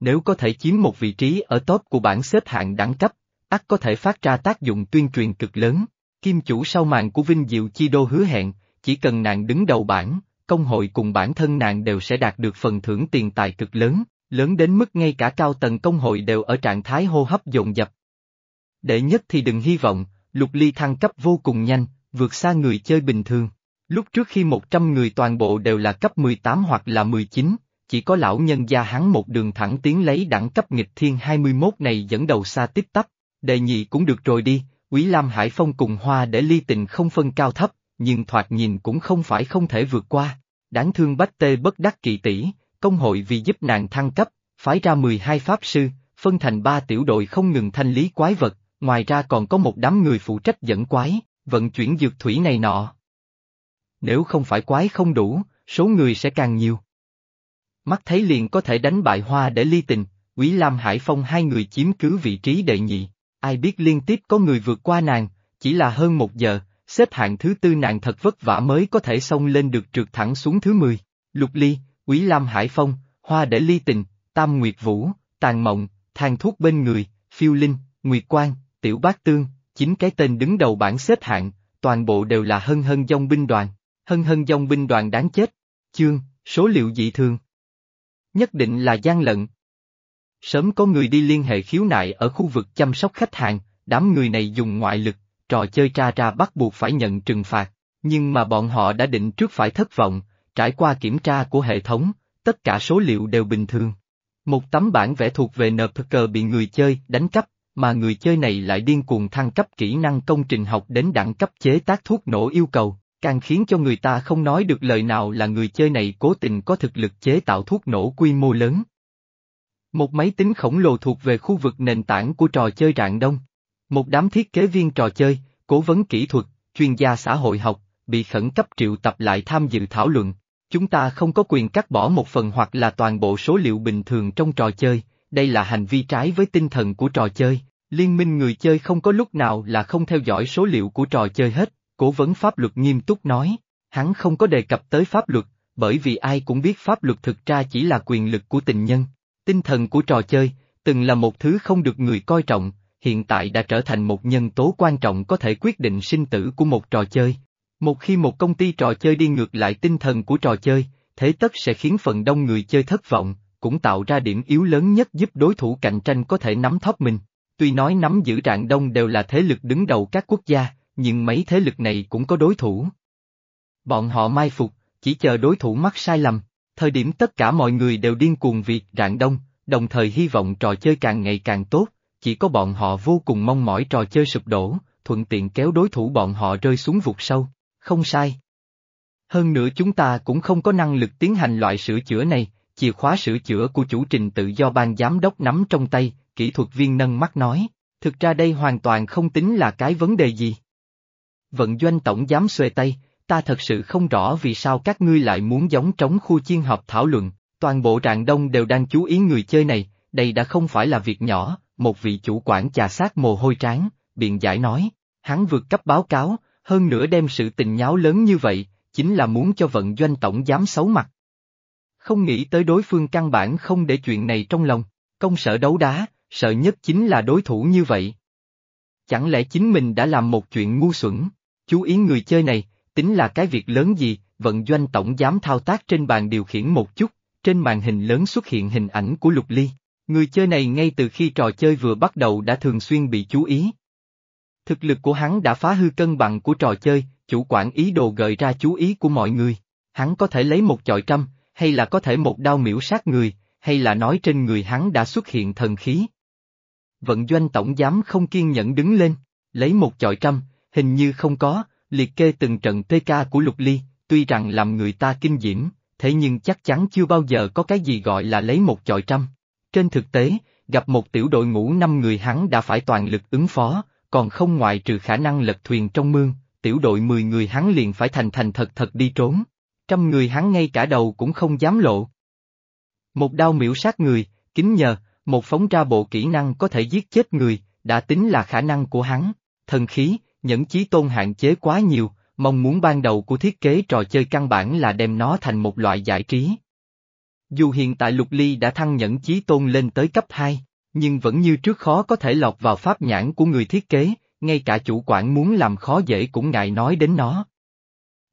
Nếu có thể chiếm một vị trí ở top của bảng xếp hạng đẳng cấp, ắt có thể phát ra tác dụng tuyên truyền cực lớn. Kim chủ sau màn của Vinh Diệu Chi Đô hứa hẹn, chỉ cần nàng đứng đầu bảng, công hội cùng bản thân nàng đều sẽ đạt được phần thưởng tiền tài cực lớn, lớn đến mức ngay cả cao tầng công hội đều ở trạng thái hô hấp dồn dập. Đệ nhất thì đừng hy vọng, lục ly thăng cấp vô cùng nhanh, vượt xa người chơi bình thường. Lúc trước khi 100 người toàn bộ đều là cấp 18 hoặc là 19, chỉ có lão nhân gia hắn một đường thẳng tiến lấy đẳng cấp nghịch thiên 21 này dẫn đầu xa tích tắp, đệ nhị cũng được rồi đi, Quý Lam Hải Phong cùng Hoa để ly tình không phân cao thấp, nhưng thoạt nhìn cũng không phải không thể vượt qua. Đáng thương bách tê bất đắc kỳ tỷ, công hội vì giúp nàng thăng cấp, phái ra 12 pháp sư, phân thành ba tiểu đội không ngừng thanh lý quái vật, ngoài ra còn có một đám người phụ trách dẫn quái, vận chuyển dược thủy này nọ. Nếu không phải quái không đủ, số người sẽ càng nhiều. Mắt thấy liền có thể đánh bại hoa để ly tình, Quý Lam Hải Phong hai người chiếm cứ vị trí đệ nhị, ai biết liên tiếp có người vượt qua nàng, chỉ là hơn một giờ, xếp hạng thứ tư nàng thật vất vả mới có thể xông lên được trượt thẳng xuống thứ 10. Lục Ly, Quý Lam Hải Phong, Hoa để ly tình, Tam Nguyệt Vũ, Tàn Mộng, Thang Thuốc bên người, Phiêu Linh, Nguyệt Quang, Tiểu Bát Tương, chính cái tên đứng đầu bảng xếp hạng, toàn bộ đều là hân hân dông binh đoàn. hân hân dòng binh đoàn đáng chết. Chương, số liệu dị thường. Nhất định là gian lận. Sớm có người đi liên hệ khiếu nại ở khu vực chăm sóc khách hàng, đám người này dùng ngoại lực, trò chơi tra ra bắt buộc phải nhận trừng phạt, nhưng mà bọn họ đã định trước phải thất vọng, trải qua kiểm tra của hệ thống, tất cả số liệu đều bình thường. Một tấm bản vẽ thuộc về nợp cờ bị người chơi đánh cắp, mà người chơi này lại điên cuồng thăng cấp kỹ năng công trình học đến đẳng cấp chế tác thuốc nổ yêu cầu, càng khiến cho người ta không nói được lời nào là người chơi này cố tình có thực lực chế tạo thuốc nổ quy mô lớn. Một máy tính khổng lồ thuộc về khu vực nền tảng của trò chơi rạng đông. Một đám thiết kế viên trò chơi, cố vấn kỹ thuật, chuyên gia xã hội học, bị khẩn cấp triệu tập lại tham dự thảo luận. Chúng ta không có quyền cắt bỏ một phần hoặc là toàn bộ số liệu bình thường trong trò chơi, đây là hành vi trái với tinh thần của trò chơi. Liên minh người chơi không có lúc nào là không theo dõi số liệu của trò chơi hết, cố vấn pháp luật nghiêm túc nói. Hắn không có đề cập tới pháp luật, bởi vì ai cũng biết pháp luật thực ra chỉ là quyền lực của tình nhân. Tinh thần của trò chơi, từng là một thứ không được người coi trọng, hiện tại đã trở thành một nhân tố quan trọng có thể quyết định sinh tử của một trò chơi. Một khi một công ty trò chơi đi ngược lại tinh thần của trò chơi, thế tất sẽ khiến phần đông người chơi thất vọng, cũng tạo ra điểm yếu lớn nhất giúp đối thủ cạnh tranh có thể nắm thóp mình. Tuy nói nắm giữ rạng đông đều là thế lực đứng đầu các quốc gia, nhưng mấy thế lực này cũng có đối thủ. Bọn họ mai phục, chỉ chờ đối thủ mắc sai lầm, thời điểm tất cả mọi người đều điên cuồng việc rạng đông, đồng thời hy vọng trò chơi càng ngày càng tốt, chỉ có bọn họ vô cùng mong mỏi trò chơi sụp đổ, thuận tiện kéo đối thủ bọn họ rơi xuống vực sâu, không sai. Hơn nữa chúng ta cũng không có năng lực tiến hành loại sửa chữa này, chìa khóa sửa chữa của chủ trình tự do ban giám đốc nắm trong tay, kỹ thuật viên nâng mắt nói, thực ra đây hoàn toàn không tính là cái vấn đề gì. Vận doanh tổng giám xuề tay, ta thật sự không rõ vì sao các ngươi lại muốn giống trống khu chiên họp thảo luận, toàn bộ rạng đông đều đang chú ý người chơi này, đây đã không phải là việc nhỏ, một vị chủ quản trà sát mồ hôi trán, biện giải nói, hắn vượt cấp báo cáo, hơn nữa đem sự tình nháo lớn như vậy, chính là muốn cho vận doanh tổng giám xấu mặt. Không nghĩ tới đối phương căn bản không để chuyện này trong lòng, công sở đấu đá, sợ nhất chính là đối thủ như vậy. Chẳng lẽ chính mình đã làm một chuyện ngu xuẩn, chú ý người chơi này, tính là cái việc lớn gì, vận doanh tổng giám thao tác trên bàn điều khiển một chút, trên màn hình lớn xuất hiện hình ảnh của Lục Ly. Người chơi này ngay từ khi trò chơi vừa bắt đầu đã thường xuyên bị chú ý. Thực lực của hắn đã phá hư cân bằng của trò chơi, chủ quản ý đồ gợi ra chú ý của mọi người. Hắn có thể lấy một chọi trăm, hay là có thể một đao miễu sát người, hay là nói trên người hắn đã xuất hiện thần khí. Vận doanh tổng giám không kiên nhẫn đứng lên, lấy một chọi trăm, hình như không có, liệt kê từng trận TK của Lục Ly, tuy rằng làm người ta kinh diễm, thế nhưng chắc chắn chưa bao giờ có cái gì gọi là lấy một chọi trăm. Trên thực tế, gặp một tiểu đội ngũ năm người hắn đã phải toàn lực ứng phó, còn không ngoại trừ khả năng lật thuyền trong mương, tiểu đội mười người hắn liền phải thành thành thật thật đi trốn. Trăm người hắn ngay cả đầu cũng không dám lộ. Một đao miễu sát người, kính nhờ, một phóng ra bộ kỹ năng có thể giết chết người, đã tính là khả năng của hắn. Thần khí, nhẫn chí tôn hạn chế quá nhiều, mong muốn ban đầu của thiết kế trò chơi căn bản là đem nó thành một loại giải trí. Dù hiện tại Lục Ly đã thăng nhẫn chí tôn lên tới cấp 2, nhưng vẫn như trước khó có thể lọt vào pháp nhãn của người thiết kế, ngay cả chủ quản muốn làm khó dễ cũng ngại nói đến nó.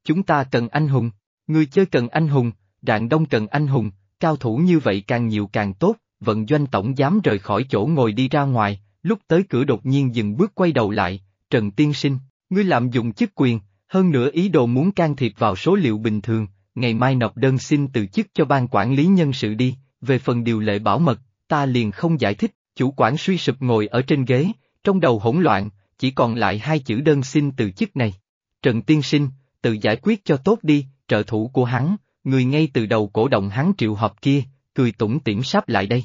Chúng ta cần anh hùng, người chơi cần anh hùng, rạng đông cần anh hùng, cao thủ như vậy càng nhiều càng tốt, vận doanh tổng dám rời khỏi chỗ ngồi đi ra ngoài, lúc tới cửa đột nhiên dừng bước quay đầu lại, Trần Tiên Sinh, ngươi làm dụng chức quyền, hơn nữa ý đồ muốn can thiệp vào số liệu bình thường, ngày mai nộp đơn xin từ chức cho ban quản lý nhân sự đi, về phần điều lệ bảo mật, ta liền không giải thích, chủ quản suy sụp ngồi ở trên ghế, trong đầu hỗn loạn, chỉ còn lại hai chữ đơn xin từ chức này. Trần Tiên Sinh, tự giải quyết cho tốt đi, trợ thủ của hắn, người ngay từ đầu cổ động hắn triệu họp kia, cười tủm tỉm sắp lại đây.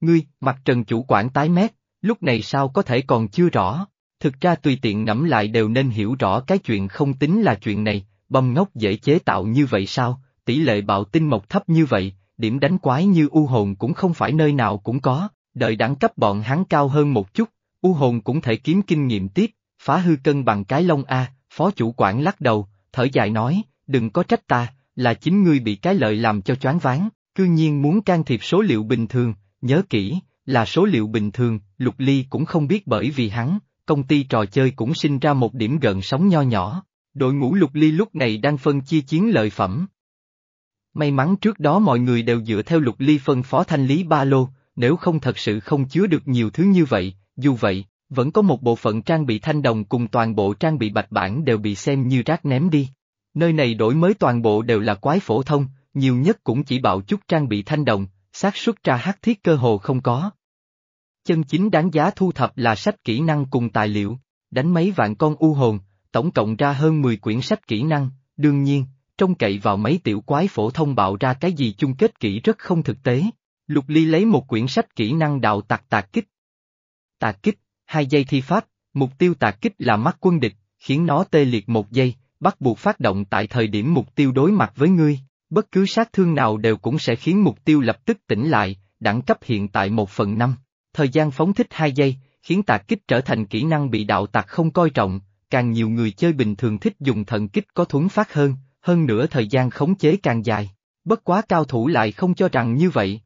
Ngươi, mặt Trần chủ quản tái mét, lúc này sao có thể còn chưa rõ, thực ra tùy tiện ngẫm lại đều nên hiểu rõ cái chuyện không tính là chuyện này, bầm ngốc dễ chế tạo như vậy sao, tỷ lệ bạo tinh mộc thấp như vậy, điểm đánh quái như u hồn cũng không phải nơi nào cũng có, đợi đẳng cấp bọn hắn cao hơn một chút, u hồn cũng thể kiếm kinh nghiệm tiếp, phá hư cân bằng cái lông A, phó chủ quản lắc đầu, thở dài nói, đừng có trách ta, là chính ngươi bị cái lợi làm cho choáng váng, cư nhiên muốn can thiệp số liệu bình thường, nhớ kỹ, là số liệu bình thường, Lục Ly cũng không biết bởi vì hắn, công ty trò chơi cũng sinh ra một điểm gần sóng nho nhỏ, Đội ngũ lục ly lúc này đang phân chia chiến lợi phẩm. May mắn trước đó mọi người đều dựa theo lục ly phân phó thanh lý ba lô, nếu không thật sự không chứa được nhiều thứ như vậy, dù vậy, vẫn có một bộ phận trang bị thanh đồng cùng toàn bộ trang bị bạch bản đều bị xem như rác ném đi. Nơi này đổi mới toàn bộ đều là quái phổ thông, nhiều nhất cũng chỉ bạo chút trang bị thanh đồng, xác suất tra hắc thiết cơ hồ không có. Chân chính đáng giá thu thập là sách kỹ năng cùng tài liệu, đánh mấy vạn con u hồn, tổng cộng ra hơn 10 quyển sách kỹ năng, đương nhiên, trông cậy vào mấy tiểu quái phổ thông bạo ra cái gì chung kết kỹ rất không thực tế. Lục Ly lấy một quyển sách kỹ năng đạo tạc tạc kích. Tạc kích, hai giây thi pháp, mục tiêu tạc kích là mắt quân địch, khiến nó tê liệt một giây, bắt buộc phát động tại thời điểm mục tiêu đối mặt với ngươi, bất cứ sát thương nào đều cũng sẽ khiến mục tiêu lập tức tỉnh lại, đẳng cấp hiện tại một phần năm. Thời gian phóng thích hai giây, khiến tạc kích trở thành kỹ năng bị đạo tạc không coi trọng, càng nhiều người chơi bình thường thích dùng thần kích có thuấn phát hơn, hơn nữa thời gian khống chế càng dài. Bất quá cao thủ lại không cho rằng như vậy.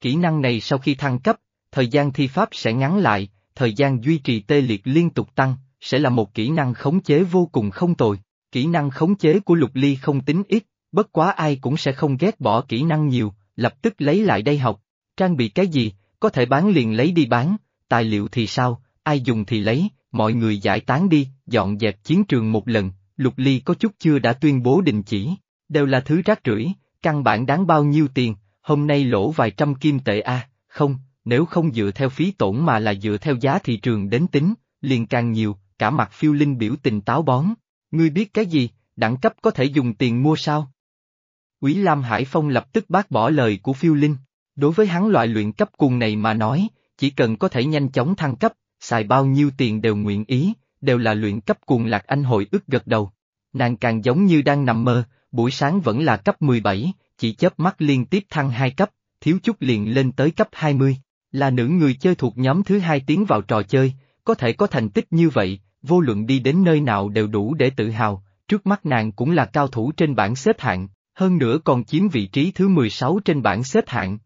Kỹ năng này sau khi thăng cấp, thời gian thi pháp sẽ ngắn lại, thời gian duy trì tê liệt liên tục tăng, sẽ là một kỹ năng khống chế vô cùng không tồi. Kỹ năng khống chế của lục ly không tính ít, bất quá ai cũng sẽ không ghét bỏ kỹ năng nhiều, lập tức lấy lại đây học. Trang bị cái gì, có thể bán liền lấy đi bán, tài liệu thì sao, ai dùng thì lấy, mọi người giải tán đi, dọn dẹp chiến trường một lần, Lục Ly có chút chưa đã tuyên bố đình chỉ, đều là thứ rác rưởi, căn bản đáng bao nhiêu tiền, hôm nay lỗ vài trăm kim tệ a, không, nếu không dựa theo phí tổn mà là dựa theo giá thị trường đến tính, liền càng nhiều, cả mặt phiêu linh biểu tình táo bón. Ngươi biết cái gì, đẳng cấp có thể dùng tiền mua sao? Quý Lam Hải Phong lập tức bác bỏ lời của phiêu linh. Đối với hắn loại luyện cấp cùng này mà nói, chỉ cần có thể nhanh chóng thăng cấp, xài bao nhiêu tiền đều nguyện ý, đều là luyện cấp cuồng lạc anh hội ức gật đầu. Nàng càng giống như đang nằm mơ, buổi sáng vẫn là cấp 17, chỉ chớp mắt liên tiếp thăng 2 cấp, thiếu chút liền lên tới cấp 20. Là nữ người chơi thuộc nhóm thứ hai tiến vào trò chơi, có thể có thành tích như vậy, vô luận đi đến nơi nào đều đủ để tự hào, trước mắt nàng cũng là cao thủ trên bảng xếp hạng, hơn nữa còn chiếm vị trí thứ 16 trên bảng xếp hạng.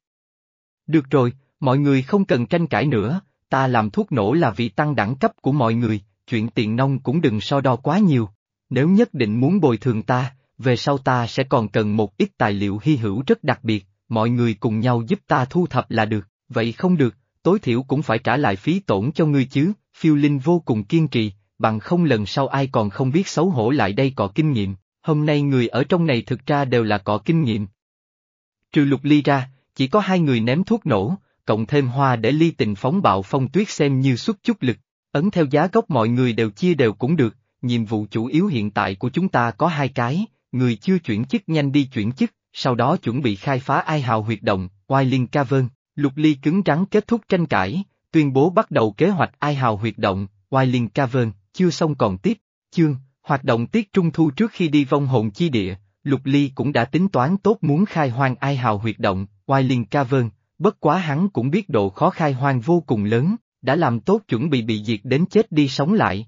Được rồi, mọi người không cần tranh cãi nữa, ta làm thuốc nổ là vì tăng đẳng cấp của mọi người, chuyện tiền nông cũng đừng so đo quá nhiều. Nếu nhất định muốn bồi thường ta, về sau ta sẽ còn cần một ít tài liệu hy hữu rất đặc biệt, mọi người cùng nhau giúp ta thu thập là được, vậy không được, tối thiểu cũng phải trả lại phí tổn cho ngươi chứ, phiêu linh vô cùng kiên trì, bằng không lần sau ai còn không biết xấu hổ lại đây có kinh nghiệm, hôm nay người ở trong này thực ra đều là có kinh nghiệm. Trừ lục ly ra, chỉ có hai người ném thuốc nổ, cộng thêm hoa để ly tình phóng bạo phong tuyết xem như xuất chút lực, ấn theo giá gốc mọi người đều chia đều cũng được, nhiệm vụ chủ yếu hiện tại của chúng ta có hai cái, người chưa chuyển chức nhanh đi chuyển chức, sau đó chuẩn bị khai phá ai hào huyệt động, oai liên ca vơn, lục ly cứng rắn kết thúc tranh cãi, tuyên bố bắt đầu kế hoạch ai hào huyệt động, oai liên ca vơn, chưa xong còn tiếp, chương, hoạt động tiết trung thu trước khi đi vong hồn chi địa, lục ly cũng đã tính toán tốt muốn khai hoang ai hào huyệt động, oai liên ca vơn, bất quá hắn cũng biết độ khó khai hoang vô cùng lớn, đã làm tốt chuẩn bị bị diệt đến chết đi sống lại.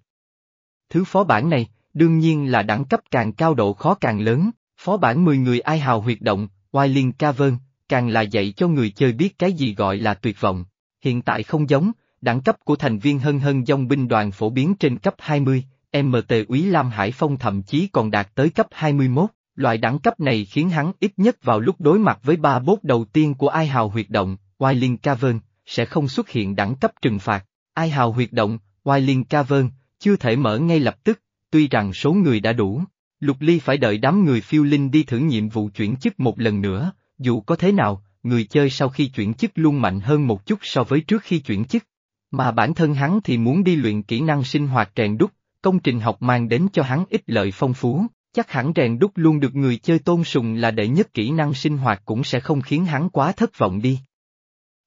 Thứ phó bản này, đương nhiên là đẳng cấp càng cao độ khó càng lớn, phó bản 10 người ai hào huyệt động, Wailing Cavern, càng là dạy cho người chơi biết cái gì gọi là tuyệt vọng. Hiện tại không giống, đẳng cấp của thành viên hân hân dòng binh đoàn phổ biến trên cấp 20, MT Úy Lam Hải Phong thậm chí còn đạt tới cấp 21. Loại đẳng cấp này khiến hắn ít nhất vào lúc đối mặt với ba bốt đầu tiên của ai hào huyệt động, Wailing Cavern, sẽ không xuất hiện đẳng cấp trừng phạt. Ai hào huyệt động, Wailing Cavern, chưa thể mở ngay lập tức, tuy rằng số người đã đủ. Lục Ly phải đợi đám người phiêu linh đi thử nhiệm vụ chuyển chức một lần nữa, dù có thế nào, người chơi sau khi chuyển chức luôn mạnh hơn một chút so với trước khi chuyển chức. Mà bản thân hắn thì muốn đi luyện kỹ năng sinh hoạt rèn đúc, công trình học mang đến cho hắn ít lợi phong phú, chắc hẳn rèn đúc luôn được người chơi tôn sùng là đệ nhất kỹ năng sinh hoạt cũng sẽ không khiến hắn quá thất vọng đi.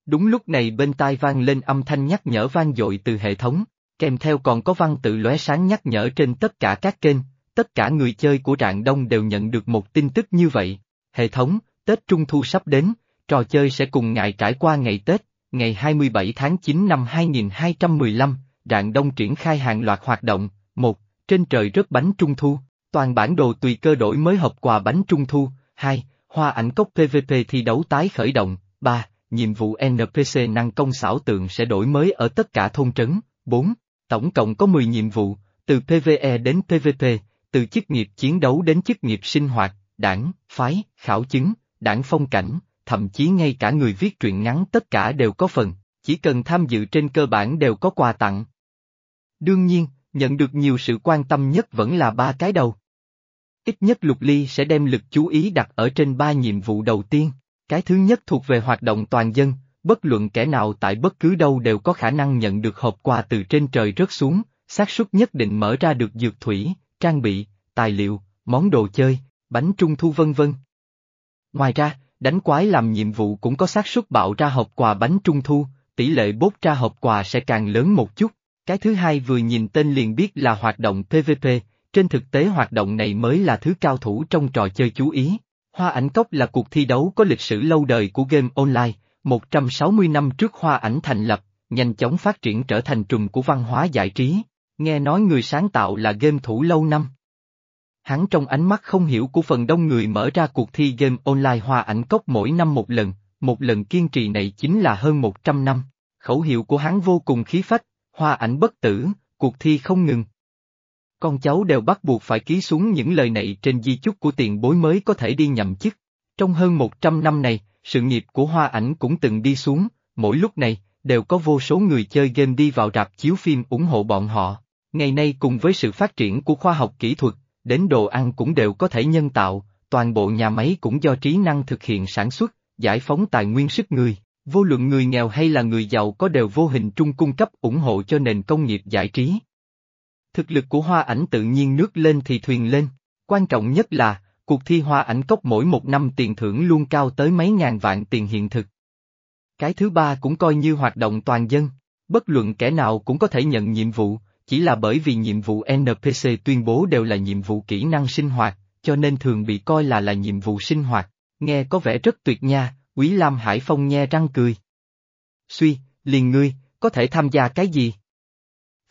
Đúng lúc này bên tai vang lên âm thanh nhắc nhở vang dội từ hệ thống, kèm theo còn có văn tự lóe sáng nhắc nhở trên tất cả các kênh, tất cả người chơi của Rạng Đông đều nhận được một tin tức như vậy. Hệ thống, Tết Trung Thu sắp đến, trò chơi sẽ cùng ngài trải qua ngày Tết, ngày 27 tháng 9 năm 2215, Rạng Đông triển khai hàng loạt hoạt động, một, Trên trời rớt bánh Trung Thu, toàn bản đồ tùy cơ đổi mới hộp quà bánh Trung Thu, hai, Hoa ảnh cốc PVP thi đấu tái khởi động, ba, Nhiệm vụ NPC năng công xảo tượng sẽ đổi mới ở tất cả thôn trấn, 4. Tổng cộng có 10 nhiệm vụ, từ PvE đến PvP, từ chức nghiệp chiến đấu đến chức nghiệp sinh hoạt, đảng, phái, khảo chứng, đảng phong cảnh, thậm chí ngay cả người viết truyện ngắn tất cả đều có phần, chỉ cần tham dự trên cơ bản đều có quà tặng. Đương nhiên, nhận được nhiều sự quan tâm nhất vẫn là ba cái đầu. Ít nhất Lục Ly sẽ đem lực chú ý đặt ở trên ba nhiệm vụ đầu tiên. Cái thứ nhất thuộc về hoạt động toàn dân, bất luận kẻ nào tại bất cứ đâu đều có khả năng nhận được hộp quà từ trên trời rớt xuống, xác suất nhất định mở ra được dược thủy, trang bị, tài liệu, món đồ chơi, bánh trung thu vân vân. Ngoài ra, đánh quái làm nhiệm vụ cũng có xác suất bạo ra hộp quà bánh trung thu, tỷ lệ bốt ra hộp quà sẽ càng lớn một chút. Cái thứ hai vừa nhìn tên liền biết là hoạt động PvP, trên thực tế hoạt động này mới là thứ cao thủ trong trò chơi chú ý. Hoa ảnh cốc là cuộc thi đấu có lịch sử lâu đời của game online, 160 năm trước hoa ảnh thành lập, nhanh chóng phát triển trở thành trùm của văn hóa giải trí. Nghe nói người sáng tạo là game thủ lâu năm. Hắn trong ánh mắt không hiểu của phần đông người mở ra cuộc thi game online hoa ảnh cốc mỗi năm một lần, một lần kiên trì này chính là hơn 100 năm. Khẩu hiệu của hắn vô cùng khí phách, hoa ảnh bất tử, cuộc thi không ngừng. Con cháu đều bắt buộc phải ký xuống những lời này trên di chúc của tiền bối mới có thể đi nhậm chức. Trong hơn 100 năm này, sự nghiệp của hoa ảnh cũng từng đi xuống, mỗi lúc này, đều có vô số người chơi game đi vào rạp chiếu phim ủng hộ bọn họ. Ngày nay cùng với sự phát triển của khoa học kỹ thuật, đến đồ ăn cũng đều có thể nhân tạo, toàn bộ nhà máy cũng do trí năng thực hiện sản xuất, giải phóng tài nguyên sức người, vô luận người nghèo hay là người giàu có đều vô hình trung cung cấp ủng hộ cho nền công nghiệp giải trí. Thực lực của hoa ảnh tự nhiên nước lên thì thuyền lên, quan trọng nhất là, cuộc thi hoa ảnh cốc mỗi một năm tiền thưởng luôn cao tới mấy ngàn vạn tiền hiện thực. Cái thứ ba cũng coi như hoạt động toàn dân, bất luận kẻ nào cũng có thể nhận nhiệm vụ, chỉ là bởi vì nhiệm vụ NPC tuyên bố đều là nhiệm vụ kỹ năng sinh hoạt, cho nên thường bị coi là là nhiệm vụ sinh hoạt, nghe có vẻ rất tuyệt nha, Quý Lam Hải Phong nhe răng cười. Suy, liền ngươi, có thể tham gia cái gì?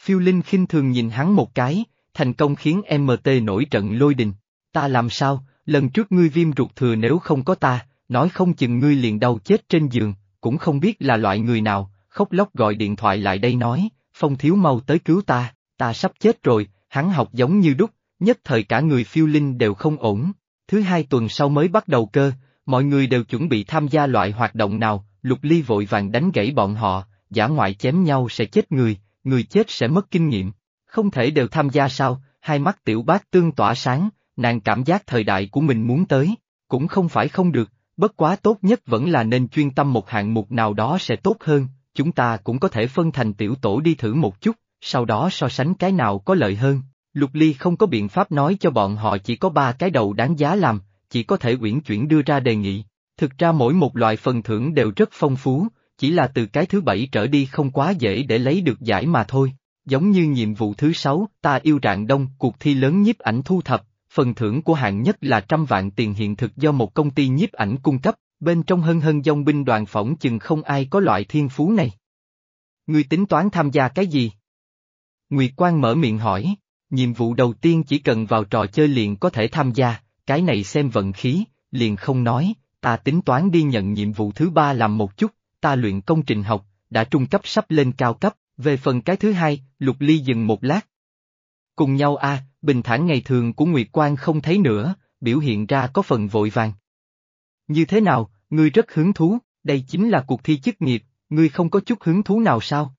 Phiêu Linh khinh thường nhìn hắn một cái, thành công khiến MT nổi trận lôi đình. Ta làm sao, lần trước ngươi viêm ruột thừa nếu không có ta, nói không chừng ngươi liền đau chết trên giường, cũng không biết là loại người nào, khóc lóc gọi điện thoại lại đây nói, Phong thiếu mau tới cứu ta, ta sắp chết rồi, hắn học giống như đúc, nhất thời cả người phiêu linh đều không ổn. Thứ hai tuần sau mới bắt đầu cơ, mọi người đều chuẩn bị tham gia loại hoạt động nào, lục ly vội vàng đánh gãy bọn họ, giả ngoại chém nhau sẽ chết người, người chết sẽ mất kinh nghiệm. Không thể đều tham gia sao, hai mắt tiểu bác tương tỏa sáng, nàng cảm giác thời đại của mình muốn tới, cũng không phải không được, bất quá tốt nhất vẫn là nên chuyên tâm một hạng mục nào đó sẽ tốt hơn, chúng ta cũng có thể phân thành tiểu tổ đi thử một chút, sau đó so sánh cái nào có lợi hơn. Lục Ly không có biện pháp nói cho bọn họ chỉ có ba cái đầu đáng giá làm, chỉ có thể uyển chuyển đưa ra đề nghị. Thực ra mỗi một loại phần thưởng đều rất phong phú, chỉ là từ cái thứ bảy trở đi không quá dễ để lấy được giải mà thôi. Giống như nhiệm vụ thứ sáu, ta yêu rạng đông, cuộc thi lớn nhiếp ảnh thu thập, phần thưởng của hạng nhất là trăm vạn tiền hiện thực do một công ty nhiếp ảnh cung cấp, bên trong hân hân dông binh đoàn phỏng chừng không ai có loại thiên phú này. Ngươi tính toán tham gia cái gì? Nguyệt Quang mở miệng hỏi, nhiệm vụ đầu tiên chỉ cần vào trò chơi liền có thể tham gia, cái này xem vận khí, liền không nói, ta tính toán đi nhận nhiệm vụ thứ ba làm một chút, ta luyện công trình học, đã trung cấp sắp lên cao cấp, về phần cái thứ hai, Lục Ly dừng một lát. Cùng nhau a, bình thản ngày thường của Nguyệt Quang không thấy nữa, biểu hiện ra có phần vội vàng. Như thế nào, ngươi rất hứng thú, đây chính là cuộc thi chức nghiệp, ngươi không có chút hứng thú nào sao?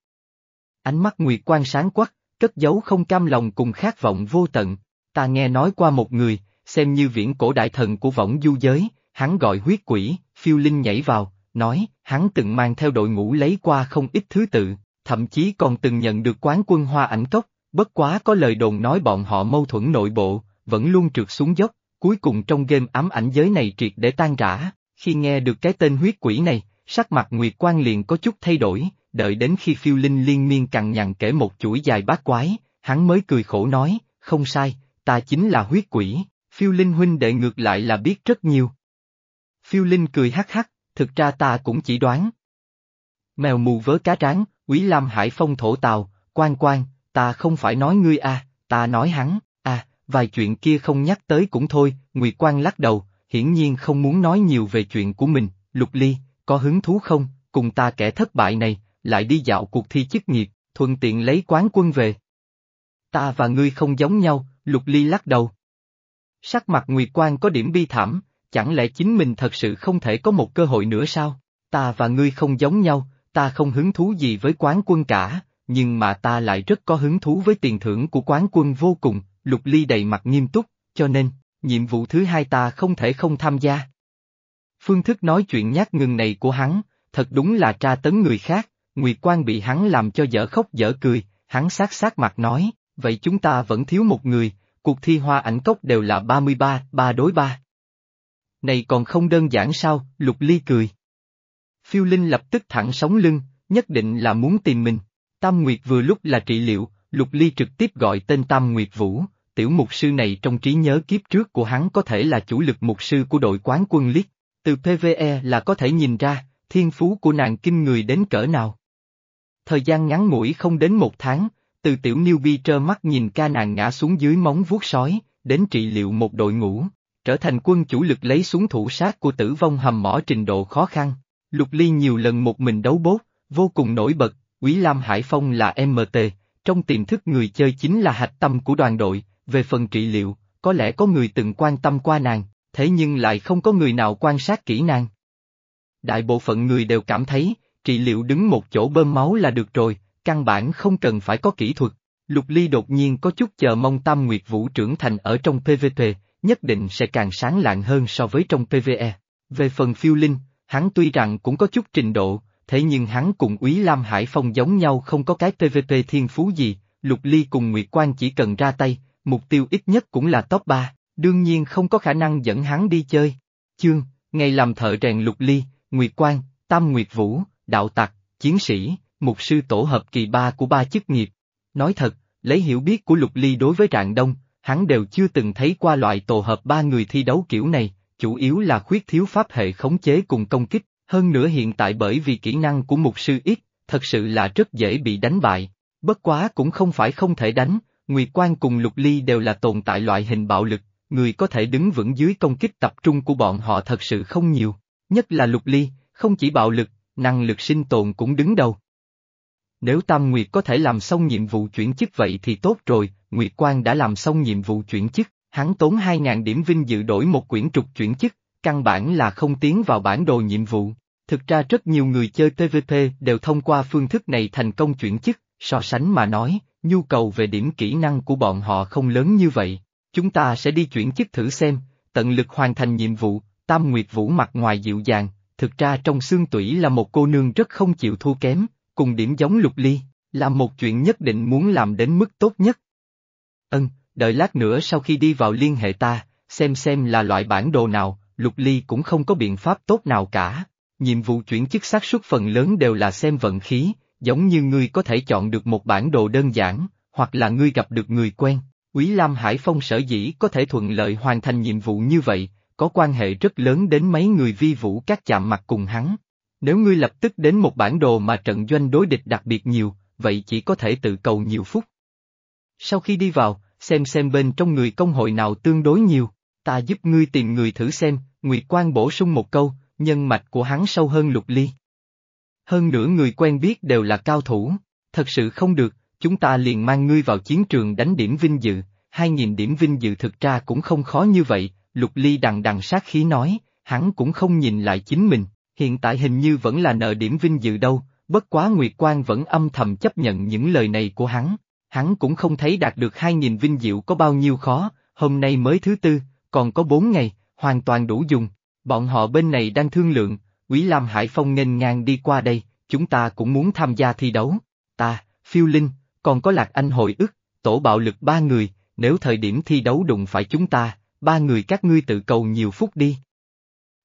Ánh mắt Nguyệt Quang sáng quắc, cất giấu không cam lòng cùng khát vọng vô tận, ta nghe nói qua một người, xem như viễn cổ đại thần của võng du giới, hắn gọi huyết quỷ, phiêu linh nhảy vào, nói, hắn từng mang theo đội ngũ lấy qua không ít thứ tự, thậm chí còn từng nhận được quán quân hoa ảnh cốc, bất quá có lời đồn nói bọn họ mâu thuẫn nội bộ, vẫn luôn trượt xuống dốc, cuối cùng trong game ám ảnh giới này triệt để tan rã, khi nghe được cái tên huyết quỷ này, sắc mặt Nguyệt Quang liền có chút thay đổi, đợi đến khi phiêu linh liên miên cằn nhằn kể một chuỗi dài bát quái, hắn mới cười khổ nói, không sai, ta chính là huyết quỷ, phiêu linh huynh đệ ngược lại là biết rất nhiều. Phiêu linh cười hắc hắc, thực ra ta cũng chỉ đoán. Mèo mù vớ cá tráng, quý lam hải phong thổ tàu, quan quan, ta không phải nói ngươi à, ta nói hắn, à, vài chuyện kia không nhắc tới cũng thôi, Nguyệt Quang lắc đầu, hiển nhiên không muốn nói nhiều về chuyện của mình, Lục Ly, có hứng thú không, cùng ta kẻ thất bại này, lại đi dạo cuộc thi chức nghiệp, thuận tiện lấy quán quân về. Ta và ngươi không giống nhau, Lục Ly lắc đầu, Sắc mặt Nguyệt Quang có điểm bi thảm, chẳng lẽ chính mình thật sự không thể có một cơ hội nữa sao? Ta và ngươi không giống nhau, ta không hứng thú gì với quán quân cả, nhưng mà ta lại rất có hứng thú với tiền thưởng của quán quân vô cùng, Lục Ly đầy mặt nghiêm túc, cho nên, nhiệm vụ thứ hai ta không thể không tham gia. Phương thức nói chuyện nhát ngừng này của hắn, thật đúng là tra tấn người khác, Nguyệt Quang bị hắn làm cho dở khóc dở cười, hắn sát sát mặt nói, vậy chúng ta vẫn thiếu một người, cuộc thi hoa ảnh cốc đều là 33, ba đối ba. Này còn không đơn giản sao, Lục Ly cười. Phiêu Linh lập tức thẳng sóng lưng, nhất định là muốn tìm mình. Tam Nguyệt vừa lúc là trị liệu, Lục Ly trực tiếp gọi tên Tam Nguyệt Vũ, tiểu mục sư này trong trí nhớ kiếp trước của hắn có thể là chủ lực mục sư của đội quán quân liếc, từ PVE là có thể nhìn ra, thiên phú của nàng kinh người đến cỡ nào. Thời gian ngắn ngủi không đến một tháng, từ tiểu newbie trơ mắt nhìn ca nàng ngã xuống dưới móng vuốt sói, đến trị liệu một đội ngũ, trở thành quân chủ lực lấy xuống thủ sát của tử vong hầm mỏ trình độ khó khăn. Lục Ly nhiều lần một mình đấu bốt, vô cùng nổi bật, Quý Lam Hải Phong là MT, trong tiềm thức người chơi chính là hạch tâm của đoàn đội, về phần trị liệu, có lẽ có người từng quan tâm qua nàng, thế nhưng lại không có người nào quan sát kỹ nàng. Đại bộ phận người đều cảm thấy, trị liệu đứng một chỗ bơm máu là được rồi, căn bản không cần phải có kỹ thuật. Lục Ly đột nhiên có chút chờ mong Tam Nguyệt Vũ trưởng thành ở trong PVP, nhất định sẽ càng sáng lạng hơn so với trong PVE. Về phần phiêu linh, hắn tuy rằng cũng có chút trình độ, thế nhưng hắn cùng Úy Lam Hải Phong giống nhau không có cái PVP thiên phú gì, Lục Ly cùng Nguyệt quang chỉ cần ra tay, mục tiêu ít nhất cũng là top 3, đương nhiên không có khả năng dẫn hắn đi chơi. Chương, ngày làm thợ rèn Lục Ly, Nguyệt quang, Tam Nguyệt Vũ, Đạo Tặc, Chiến Sĩ, Mục sư tổ hợp kỳ ba của ba chức nghiệp. Nói thật, lấy hiểu biết của Lục Ly đối với Trạng Đông, hắn đều chưa từng thấy qua loại tổ hợp ba người thi đấu kiểu này, chủ yếu là khuyết thiếu pháp hệ khống chế cùng công kích, hơn nữa hiện tại bởi vì kỹ năng của mục sư ít, thật sự là rất dễ bị đánh bại. Bất quá cũng không phải không thể đánh, Nguyệt Quan cùng Lục Ly đều là tồn tại loại hình bạo lực, người có thể đứng vững dưới công kích tập trung của bọn họ thật sự không nhiều. Nhất là Lục Ly, không chỉ bạo lực, năng lực sinh tồn cũng đứng đầu. Nếu Tam Nguyệt có thể làm xong nhiệm vụ chuyển chức vậy thì tốt rồi, Nguyệt Quan đã làm xong nhiệm vụ chuyển chức, hắn tốn 2.000 điểm vinh dự đổi một quyển trục chuyển chức, căn bản là không tiến vào bản đồ nhiệm vụ. Thực ra rất nhiều người chơi PvP đều thông qua phương thức này thành công chuyển chức, so sánh mà nói, nhu cầu về điểm kỹ năng của bọn họ không lớn như vậy. Chúng ta sẽ đi chuyển chức thử xem, tận lực hoàn thành nhiệm vụ, Tam Nguyệt Vũ mặt ngoài dịu dàng, thực ra trong xương tủy là một cô nương rất không chịu thua kém, cùng điểm giống lục ly, làm một chuyện nhất định muốn làm đến mức tốt nhất. Ân, đợi lát nữa sau khi đi vào liên hệ ta, xem xem là loại bản đồ nào, lục ly cũng không có biện pháp tốt nào cả. Nhiệm vụ chuyển chức xác suất phần lớn đều là xem vận khí, giống như ngươi có thể chọn được một bản đồ đơn giản, hoặc là ngươi gặp được người quen. Quý Lam Hải Phong sở dĩ có thể thuận lợi hoàn thành nhiệm vụ như vậy, có quan hệ rất lớn đến mấy người vi vũ các chạm mặt cùng hắn. Nếu ngươi lập tức đến một bản đồ mà trận doanh đối địch đặc biệt nhiều, vậy chỉ có thể tự cầu nhiều phút. Sau khi đi vào, xem xem bên trong người công hội nào tương đối nhiều, ta giúp ngươi tìm người thử xem, Nguyệt Quang bổ sung một câu, nhân mạch của hắn sâu hơn lục ly. Hơn nữa người quen biết đều là cao thủ, thật sự không được, chúng ta liền mang ngươi vào chiến trường đánh điểm vinh dự, hai nghìn điểm vinh dự thực ra cũng không khó như vậy, lục ly đằng đằng sát khí nói, hắn cũng không nhìn lại chính mình, hiện tại hình như vẫn là nợ điểm vinh dự đâu, bất quá Nguyệt Quang vẫn âm thầm chấp nhận những lời này của hắn. Hắn cũng không thấy đạt được 2.000 vinh diệu có bao nhiêu khó, hôm nay mới thứ tư, còn có 4 ngày, hoàn toàn đủ dùng. Bọn họ bên này đang thương lượng, Quý Lam Hải Phong nghênh ngang đi qua đây, chúng ta cũng muốn tham gia thi đấu. Ta, Phiêu Linh, còn có Lạc Anh hội ức, tổ bạo lực ba người, nếu thời điểm thi đấu đụng phải chúng ta, ba người các ngươi tự cầu nhiều phút đi.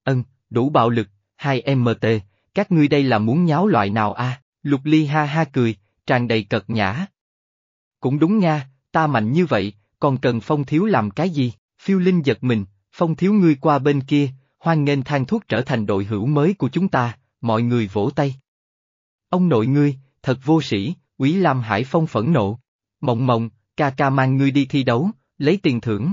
Ân, đủ bạo lực, hai MT, các ngươi đây là muốn nháo loại nào a? Lục Ly ha ha cười, tràn đầy cật nhã. Cũng đúng nha, ta mạnh như vậy, còn cần phong thiếu làm cái gì? Phiêu Linh giật mình, phong thiếu ngươi qua bên kia, hoan nghênh thang thuốc trở thành đội hữu mới của chúng ta, mọi người vỗ tay. Ông nội ngươi, thật vô sĩ, Quý Lam Hải Phong phẫn nộ. Mộng mộng, ca ca mang ngươi đi thi đấu, lấy tiền thưởng.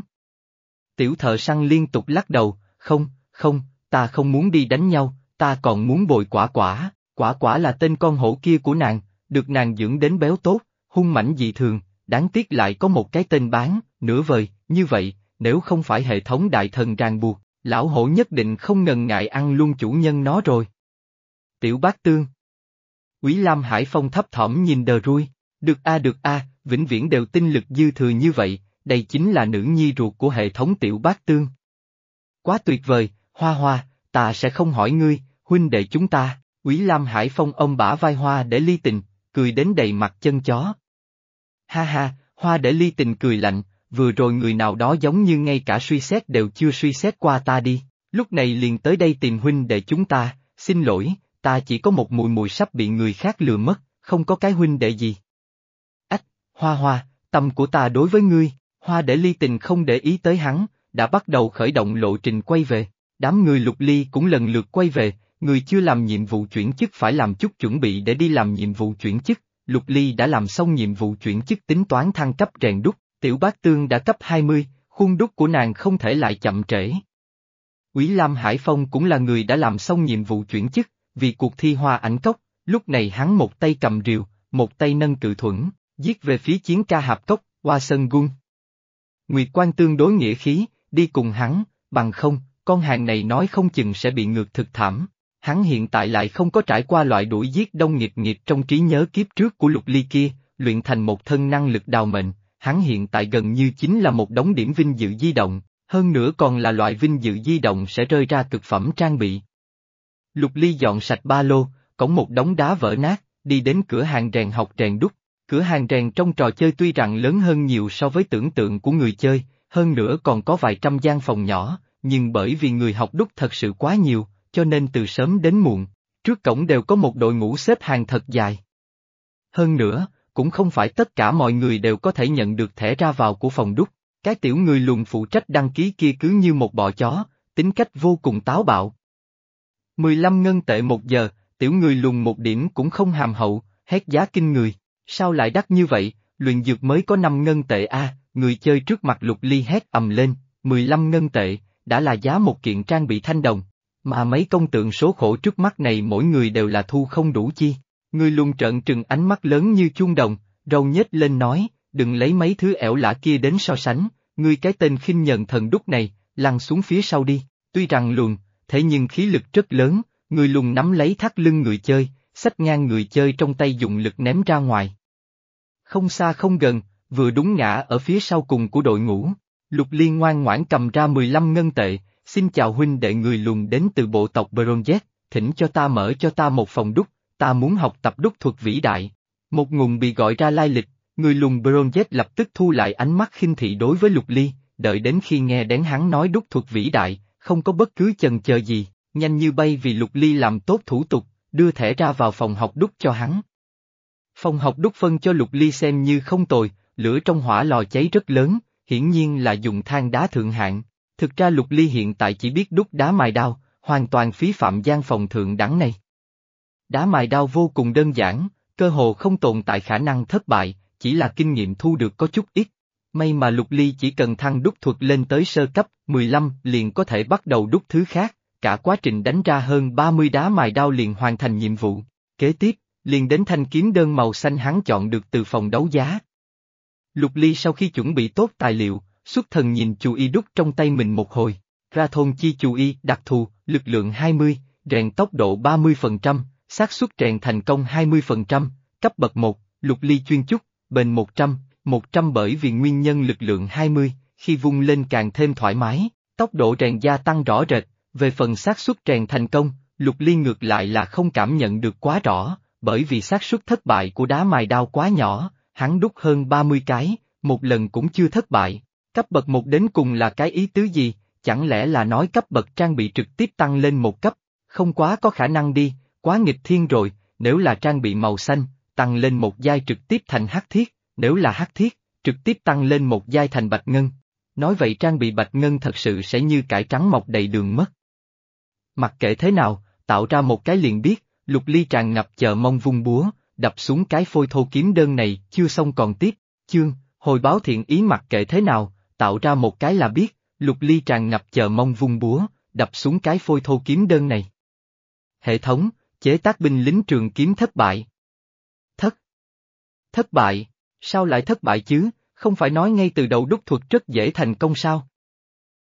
Tiểu thợ săn liên tục lắc đầu, không, không, ta không muốn đi đánh nhau, ta còn muốn bồi quả quả, quả quả là tên con hổ kia của nàng, được nàng dưỡng đến béo tốt, hung mảnh dị thường, đáng tiếc lại có một cái tên bán, nửa vời, như vậy, nếu không phải hệ thống đại thần ràng buộc, lão hổ nhất định không ngần ngại ăn luôn chủ nhân nó rồi. Tiểu bác tương Quý Lam Hải Phong thấp thỏm nhìn đờ ruôi, được a được a, vĩnh viễn đều tinh lực dư thừa như vậy, đây chính là nữ nhi ruột của hệ thống tiểu bác tương. Quá tuyệt vời, hoa hoa, ta sẽ không hỏi ngươi, huynh đệ chúng ta, Quý Lam Hải Phong ông bả vai hoa để ly tình, cười đến đầy mặt chân chó. Ha ha, hoa để ly tình cười lạnh, vừa rồi người nào đó giống như ngay cả suy xét đều chưa suy xét qua ta đi, lúc này liền tới đây tìm huynh đệ chúng ta, xin lỗi, ta chỉ có một mùi mùi sắp bị người khác lừa mất, không có cái huynh đệ gì. Ách, hoa hoa, tâm của ta đối với ngươi, hoa để ly tình không để ý tới hắn, đã bắt đầu khởi động lộ trình quay về, đám người lục ly cũng lần lượt quay về, người chưa làm nhiệm vụ chuyển chức phải làm chút chuẩn bị để đi làm nhiệm vụ chuyển chức, lục ly đã làm xong nhiệm vụ chuyển chức tính toán thăng cấp rèn đúc, tiểu bác tương đã cấp 20, khuôn đúc của nàng không thể lại chậm trễ. Quý Lam Hải Phong cũng là người đã làm xong nhiệm vụ chuyển chức, vì cuộc thi hoa ảnh cốc, lúc này hắn một tay cầm rìu, một tay nâng cự thuẫn, giết về phía chiến ca hạp cốc, qua sân gung. Nguyệt Quan tương đối nghĩa khí, đi cùng hắn, bằng không, con hàng này nói không chừng sẽ bị ngược thực thảm. Hắn hiện tại lại không có trải qua loại đuổi giết đông nghịch nghịch trong trí nhớ kiếp trước của lục ly kia, luyện thành một thân năng lực đào mệnh, hắn hiện tại gần như chính là một đống điểm vinh dự di động, hơn nữa còn là loại vinh dự di động sẽ rơi ra cực phẩm trang bị. Lục ly dọn sạch ba lô, cổng một đống đá vỡ nát, đi đến cửa hàng rèn học rèn đúc. Cửa hàng rèn trong trò chơi tuy rằng lớn hơn nhiều so với tưởng tượng của người chơi, hơn nữa còn có vài trăm gian phòng nhỏ, nhưng bởi vì người học đúc thật sự quá nhiều, cho nên từ sớm đến muộn, trước cổng đều có một đội ngũ xếp hàng thật dài. Hơn nữa, cũng không phải tất cả mọi người đều có thể nhận được thẻ ra vào của phòng đúc, cái tiểu người lùn phụ trách đăng ký kia cứ như một bọ chó, tính cách vô cùng táo bạo. 15 ngân tệ một giờ, tiểu người lùn một điểm cũng không hàm hậu, hét giá kinh người, sao lại đắt như vậy, luyện dược mới có 5 ngân tệ a, người chơi trước mặt lục ly hét ầm lên, 15 ngân tệ, đã là giá một kiện trang bị thanh đồng, mà mấy công tượng số khổ trước mắt này mỗi người đều là thu không đủ chi. Người luôn trợn trừng ánh mắt lớn như chuông đồng, râu nhếch lên nói, đừng lấy mấy thứ ẻo lả kia đến so sánh, ngươi cái tên khinh nhận thần đúc này, lăn xuống phía sau đi, tuy rằng luồn, thế nhưng khí lực rất lớn, người lùn nắm lấy thắt lưng người chơi, xách ngang người chơi trong tay dùng lực ném ra ngoài. Không xa không gần, vừa đúng ngã ở phía sau cùng của đội ngũ, lục liên ngoan ngoãn cầm ra 15 ngân tệ, xin chào huynh đệ người lùn đến từ bộ tộc Bronzet, thỉnh cho ta mở cho ta một phòng đúc, ta muốn học tập đúc thuật vĩ đại. Một ngùng bị gọi ra lai lịch, người lùn Bronzet lập tức thu lại ánh mắt khinh thị đối với lục ly, đợi đến khi nghe đến hắn nói đúc thuật vĩ đại, không có bất cứ chần chờ gì, nhanh như bay vì Lục Ly làm tốt thủ tục, đưa thẻ ra vào phòng học đúc cho hắn. Phòng học đúc phân cho Lục Ly xem như không tồi, lửa trong hỏa lò cháy rất lớn, hiển nhiên là dùng than đá thượng hạng. Thực ra Lục Ly hiện tại chỉ biết đúc đá mài đao, hoàn toàn phí phạm gian phòng thượng đẳng này. Đá mài đao vô cùng đơn giản, cơ hồ không tồn tại khả năng thất bại, chỉ là kinh nghiệm thu được có chút ít. May mà Lục Ly chỉ cần thăng đúc thuật lên tới sơ cấp 15 liền có thể bắt đầu đúc thứ khác, cả quá trình đánh ra hơn 30 đá mài đao liền hoàn thành nhiệm vụ. Kế tiếp, liền đến thanh kiếm đơn màu xanh hắn chọn được từ phòng đấu giá. Lục Ly sau khi chuẩn bị tốt tài liệu, xuất thần nhìn chú y đúc trong tay mình một hồi, ra thôn chi chú y đặc thù, lực lượng 20, rèn tốc độ 30%, xác suất rèn thành công 20%, cấp bậc 1, Lục Ly chuyên chúc, bền 100, 100 bởi vì nguyên nhân lực lượng 20, khi vung lên càng thêm thoải mái, tốc độ rèn gia tăng rõ rệt, về phần xác suất rèn thành công, lục ly ngược lại là không cảm nhận được quá rõ, bởi vì xác suất thất bại của đá mài đao quá nhỏ, hắn đúc hơn 30 cái, một lần cũng chưa thất bại. Cấp bậc một đến cùng là cái ý tứ gì, chẳng lẽ là nói cấp bậc trang bị trực tiếp tăng lên một cấp, không quá có khả năng đi, quá nghịch thiên rồi, nếu là trang bị màu xanh, tăng lên một giai trực tiếp thành hắc thiết, nếu là hắc thiết, trực tiếp tăng lên một giai thành bạch ngân. Nói vậy trang bị bạch ngân thật sự sẽ như cải trắng mọc đầy đường mất. Mặc kệ thế nào, tạo ra một cái liền biết, lục ly tràn ngập chờ mong vung búa, đập xuống cái phôi thô kiếm đơn này, chưa xong còn tiếp, chương, hồi báo thiện ý mặc kệ thế nào, tạo ra một cái là biết, lục ly tràn ngập chờ mong vung búa, đập xuống cái phôi thô kiếm đơn này. Hệ thống, chế tác binh lính trường kiếm thất bại. Thất. Thất bại, sao lại thất bại chứ, không phải nói ngay từ đầu đúc thuật rất dễ thành công sao?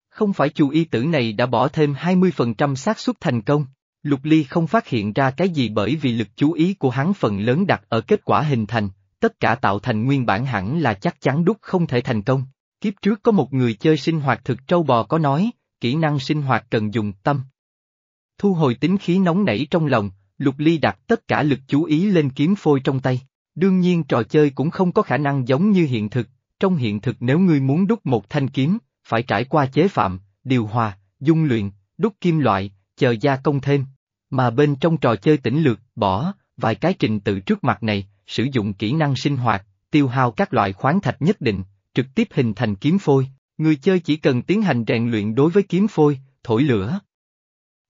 Không phải chu y tử này đã bỏ thêm 20% xác suất thành công. Lục Ly không phát hiện ra cái gì bởi vì lực chú ý của hắn phần lớn đặt ở kết quả hình thành, tất cả tạo thành nguyên bản hẳn là chắc chắn đúc không thể thành công. Kiếp trước có một người chơi sinh hoạt thực trâu bò có nói, kỹ năng sinh hoạt cần dùng tâm. Thu hồi tính khí nóng nảy trong lòng, Lục Ly đặt tất cả lực chú ý lên kiếm phôi trong tay. Đương nhiên trò chơi cũng không có khả năng giống như hiện thực, trong hiện thực nếu ngươi muốn đúc một thanh kiếm, phải trải qua chế phạm, điều hòa, dung luyện, đúc kim loại, chờ gia công thêm. Mà bên trong trò chơi tỉnh lược, bỏ, vài cái trình tự trước mặt này, sử dụng kỹ năng sinh hoạt, tiêu hao các loại khoáng thạch nhất định, trực tiếp hình thành kiếm phôi. Người chơi chỉ cần tiến hành rèn luyện đối với kiếm phôi, thổi lửa.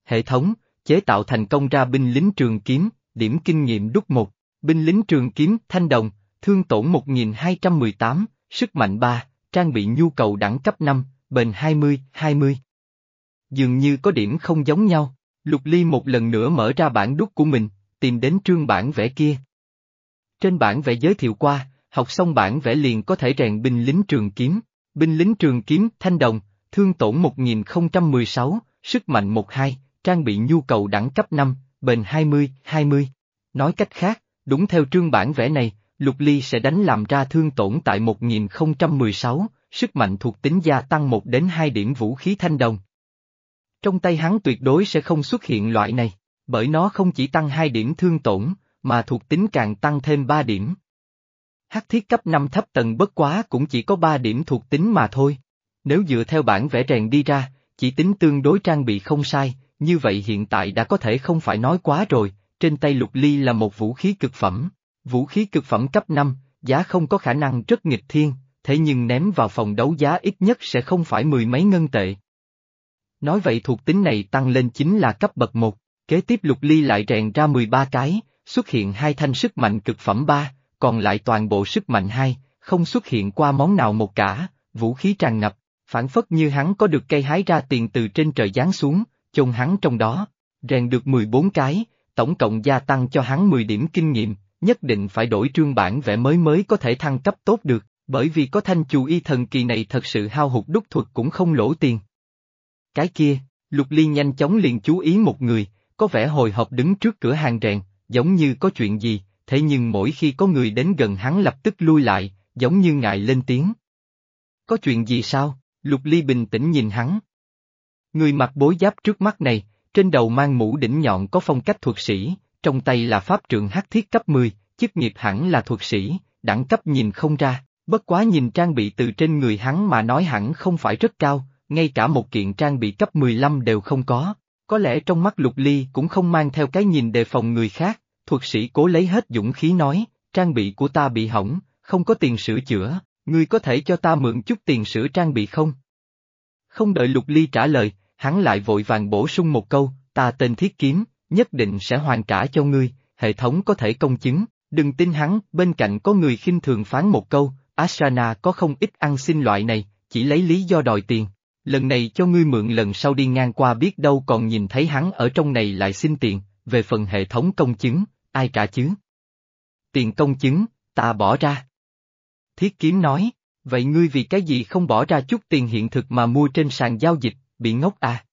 Hệ thống, chế tạo thành công ra binh lính trường kiếm, điểm kinh nghiệm đúc một, binh lính trường kiếm, thanh đồng, thương tổn 1218, sức mạnh 3, trang bị nhu cầu đẳng cấp 5, bền 20, 20. Dường như có điểm không giống nhau, Lục Ly một lần nữa mở ra bản đúc của mình, tìm đến trương bản vẽ kia. Trên bản vẽ giới thiệu qua, học xong bản vẽ liền có thể rèn binh lính trường kiếm, binh lính trường kiếm, thanh đồng, thương tổn 1016, sức mạnh 12, trang bị nhu cầu đẳng cấp 5, bền 20, 20. Nói cách khác, đúng theo trương bản vẽ này, Lục Ly sẽ đánh làm ra thương tổn tại 1016, sức mạnh thuộc tính gia tăng 1 đến 2 điểm vũ khí thanh đồng. Trong tay hắn tuyệt đối sẽ không xuất hiện loại này, bởi nó không chỉ tăng 2 điểm thương tổn, mà thuộc tính càng tăng thêm 3 điểm. Hắc thiết cấp 5 thấp tầng bất quá cũng chỉ có 3 điểm thuộc tính mà thôi. Nếu dựa theo bản vẽ rèn đi ra, chỉ tính tương đối trang bị không sai, như vậy hiện tại đã có thể không phải nói quá rồi, trên tay lục ly là một vũ khí cực phẩm. Vũ khí cực phẩm cấp 5, giá không có khả năng rất nghịch thiên, thế nhưng ném vào phòng đấu giá ít nhất sẽ không phải mười mấy ngân tệ. Nói vậy thuộc tính này tăng lên chính là cấp bậc 1, kế tiếp lục ly lại rèn ra 13 cái, xuất hiện hai thanh sức mạnh cực phẩm 3, còn lại toàn bộ sức mạnh hai không xuất hiện qua món nào một cả, vũ khí tràn ngập, phản phất như hắn có được cây hái ra tiền từ trên trời giáng xuống, chôn hắn trong đó, rèn được 14 cái, tổng cộng gia tăng cho hắn 10 điểm kinh nghiệm, nhất định phải đổi trương bản vẽ mới mới có thể thăng cấp tốt được, bởi vì có thanh chủ y thần kỳ này thật sự hao hụt đúc thuật cũng không lỗ tiền. Cái kia, Lục Ly nhanh chóng liền chú ý một người, có vẻ hồi hộp đứng trước cửa hàng rèn, giống như có chuyện gì, thế nhưng mỗi khi có người đến gần hắn lập tức lui lại, giống như ngại lên tiếng. Có chuyện gì sao? Lục Ly bình tĩnh nhìn hắn. Người mặc bối giáp trước mắt này, trên đầu mang mũ đỉnh nhọn có phong cách thuật sĩ, trong tay là pháp trượng hắc thiết cấp 10, chức nghiệp hẳn là thuật sĩ, đẳng cấp nhìn không ra, bất quá nhìn trang bị từ trên người hắn mà nói hẳn không phải rất cao, ngay cả một kiện trang bị cấp 15 đều không có. Có lẽ trong mắt lục ly cũng không mang theo cái nhìn đề phòng người khác, thuật sĩ cố lấy hết dũng khí nói, trang bị của ta bị hỏng, không có tiền sửa chữa, ngươi có thể cho ta mượn chút tiền sửa trang bị không? Không đợi lục ly trả lời, hắn lại vội vàng bổ sung một câu, ta tên thiết kiếm, nhất định sẽ hoàn trả cho ngươi, hệ thống có thể công chứng, đừng tin hắn, bên cạnh có người khinh thường phán một câu, Asana có không ít ăn xin loại này, chỉ lấy lý do đòi tiền. Lần này cho ngươi mượn lần sau đi ngang qua biết đâu còn nhìn thấy hắn ở trong này lại xin tiền, về phần hệ thống công chứng, ai trả chứ? Tiền công chứng, ta bỏ ra. Thiết kiếm nói, vậy ngươi vì cái gì không bỏ ra chút tiền hiện thực mà mua trên sàn giao dịch, bị ngốc à?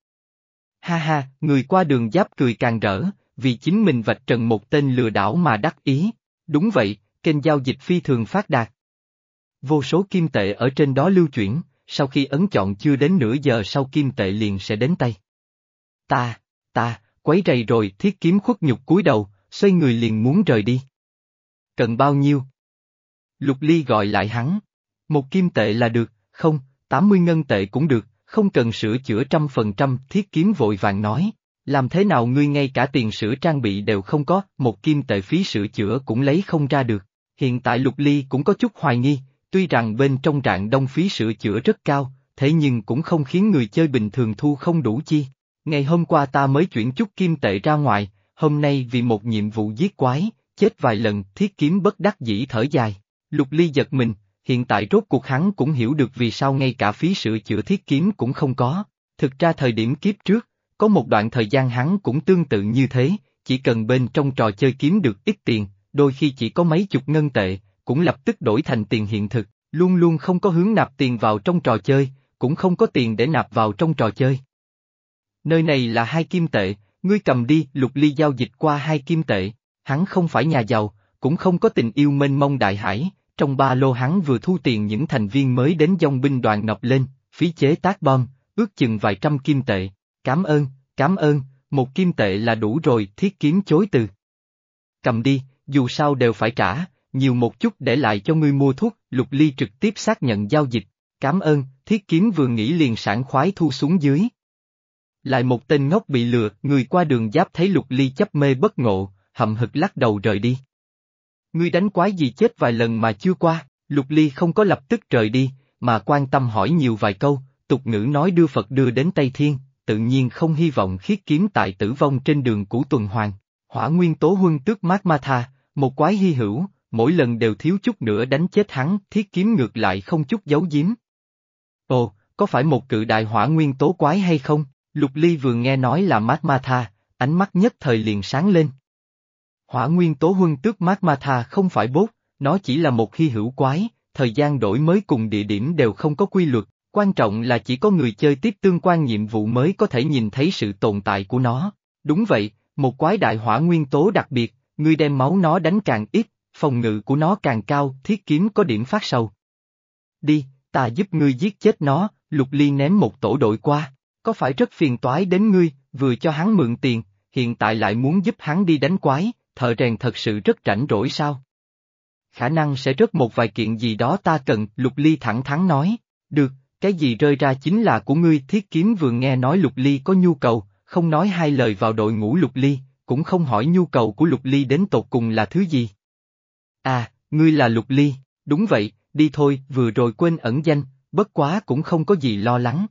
Ha ha, người qua đường giáp cười càng rỡ, vì chính mình vạch trần một tên lừa đảo mà đắc ý. Đúng vậy, kênh giao dịch phi thường phát đạt. Vô số kim tệ ở trên đó lưu chuyển, sau khi ấn chọn chưa đến nửa giờ sau kim tệ liền sẽ đến tay. Ta, ta, quấy rầy rồi thiết kiếm khuất nhục cúi đầu, xoay người liền muốn rời đi. Cần bao nhiêu? Lục Ly gọi lại hắn. Một kim tệ là được, không, 80 ngân tệ cũng được, không cần sửa chữa trăm phần trăm, thiết kiếm vội vàng nói. Làm thế nào ngươi ngay cả tiền sửa trang bị đều không có, một kim tệ phí sửa chữa cũng lấy không ra được. Hiện tại Lục Ly cũng có chút hoài nghi, tuy rằng bên trong trạng đông phí sửa chữa rất cao, thế nhưng cũng không khiến người chơi bình thường thu không đủ chi. Ngày hôm qua ta mới chuyển chút kim tệ ra ngoài, hôm nay vì một nhiệm vụ giết quái, chết vài lần, thiết kiếm bất đắc dĩ thở dài. Lục Ly giật mình, hiện tại rốt cuộc hắn cũng hiểu được vì sao ngay cả phí sửa chữa thiết kiếm cũng không có. Thực ra thời điểm kiếp trước, có một đoạn thời gian hắn cũng tương tự như thế, chỉ cần bên trong trò chơi kiếm được ít tiền, đôi khi chỉ có mấy chục ngân tệ, cũng lập tức đổi thành tiền hiện thực, luôn luôn không có hướng nạp tiền vào trong trò chơi, cũng không có tiền để nạp vào trong trò chơi. Nơi này là hai kim tệ, ngươi cầm đi, lục ly giao dịch qua hai kim tệ, hắn không phải nhà giàu, cũng không có tình yêu mênh mông đại hải, trong ba lô hắn vừa thu tiền những thành viên mới đến dòng binh đoàn nộp lên, phí chế tác bom, ước chừng vài trăm kim tệ, cảm ơn, cảm ơn, một kim tệ là đủ rồi, thiết kiếm chối từ. Cầm đi, dù sao đều phải trả, nhiều một chút để lại cho ngươi mua thuốc, Lục Ly trực tiếp xác nhận giao dịch, cảm ơn, thiết kiếm vừa nghĩ liền sảng khoái thu xuống dưới. Lại một tên ngốc bị lừa, người qua đường giáp thấy Lục Ly chấp mê bất ngộ, hậm hực lắc đầu rời đi. Ngươi đánh quái gì chết vài lần mà chưa qua, Lục Ly không có lập tức rời đi, mà quan tâm hỏi nhiều vài câu, tục ngữ nói đưa Phật đưa đến Tây Thiên, tự nhiên không hy vọng khiết kiếm tại tử vong trên đường cũ tuần hoàn. Hỏa nguyên tố huân tước mát ma tha, một quái hy hữu, mỗi lần đều thiếu chút nữa đánh chết hắn, thiết kiếm ngược lại không chút giấu giếm. Ồ, có phải một cự đại hỏa nguyên tố quái hay không? Lục Ly vừa nghe nói là mát ma tha, ánh mắt nhất thời liền sáng lên. Hỏa nguyên tố huân tước mát ma tha không phải bốt, nó chỉ là một hy hữu quái, thời gian đổi mới cùng địa điểm đều không có quy luật, quan trọng là chỉ có người chơi tiếp tương quan nhiệm vụ mới có thể nhìn thấy sự tồn tại của nó. Đúng vậy, một quái đại hỏa nguyên tố đặc biệt, người đem máu nó đánh càng ít, phòng ngự của nó càng cao, thiết kiếm có điểm phát sâu. Đi, ta giúp ngươi giết chết nó, lục ly ném một tổ đội qua, có phải rất phiền toái đến ngươi, vừa cho hắn mượn tiền, hiện tại lại muốn giúp hắn đi đánh quái, thợ rèn thật sự rất rảnh rỗi sao? Khả năng sẽ rất một vài kiện gì đó ta cần, lục ly thẳng thắn nói, được, cái gì rơi ra chính là của ngươi thiết kiếm vừa nghe nói lục ly có nhu cầu, không nói hai lời vào đội ngũ lục ly, cũng không hỏi nhu cầu của lục ly đến tột cùng là thứ gì. À, ngươi là lục ly, đúng vậy, đi thôi, vừa rồi quên ẩn danh, bất quá cũng không có gì lo lắng.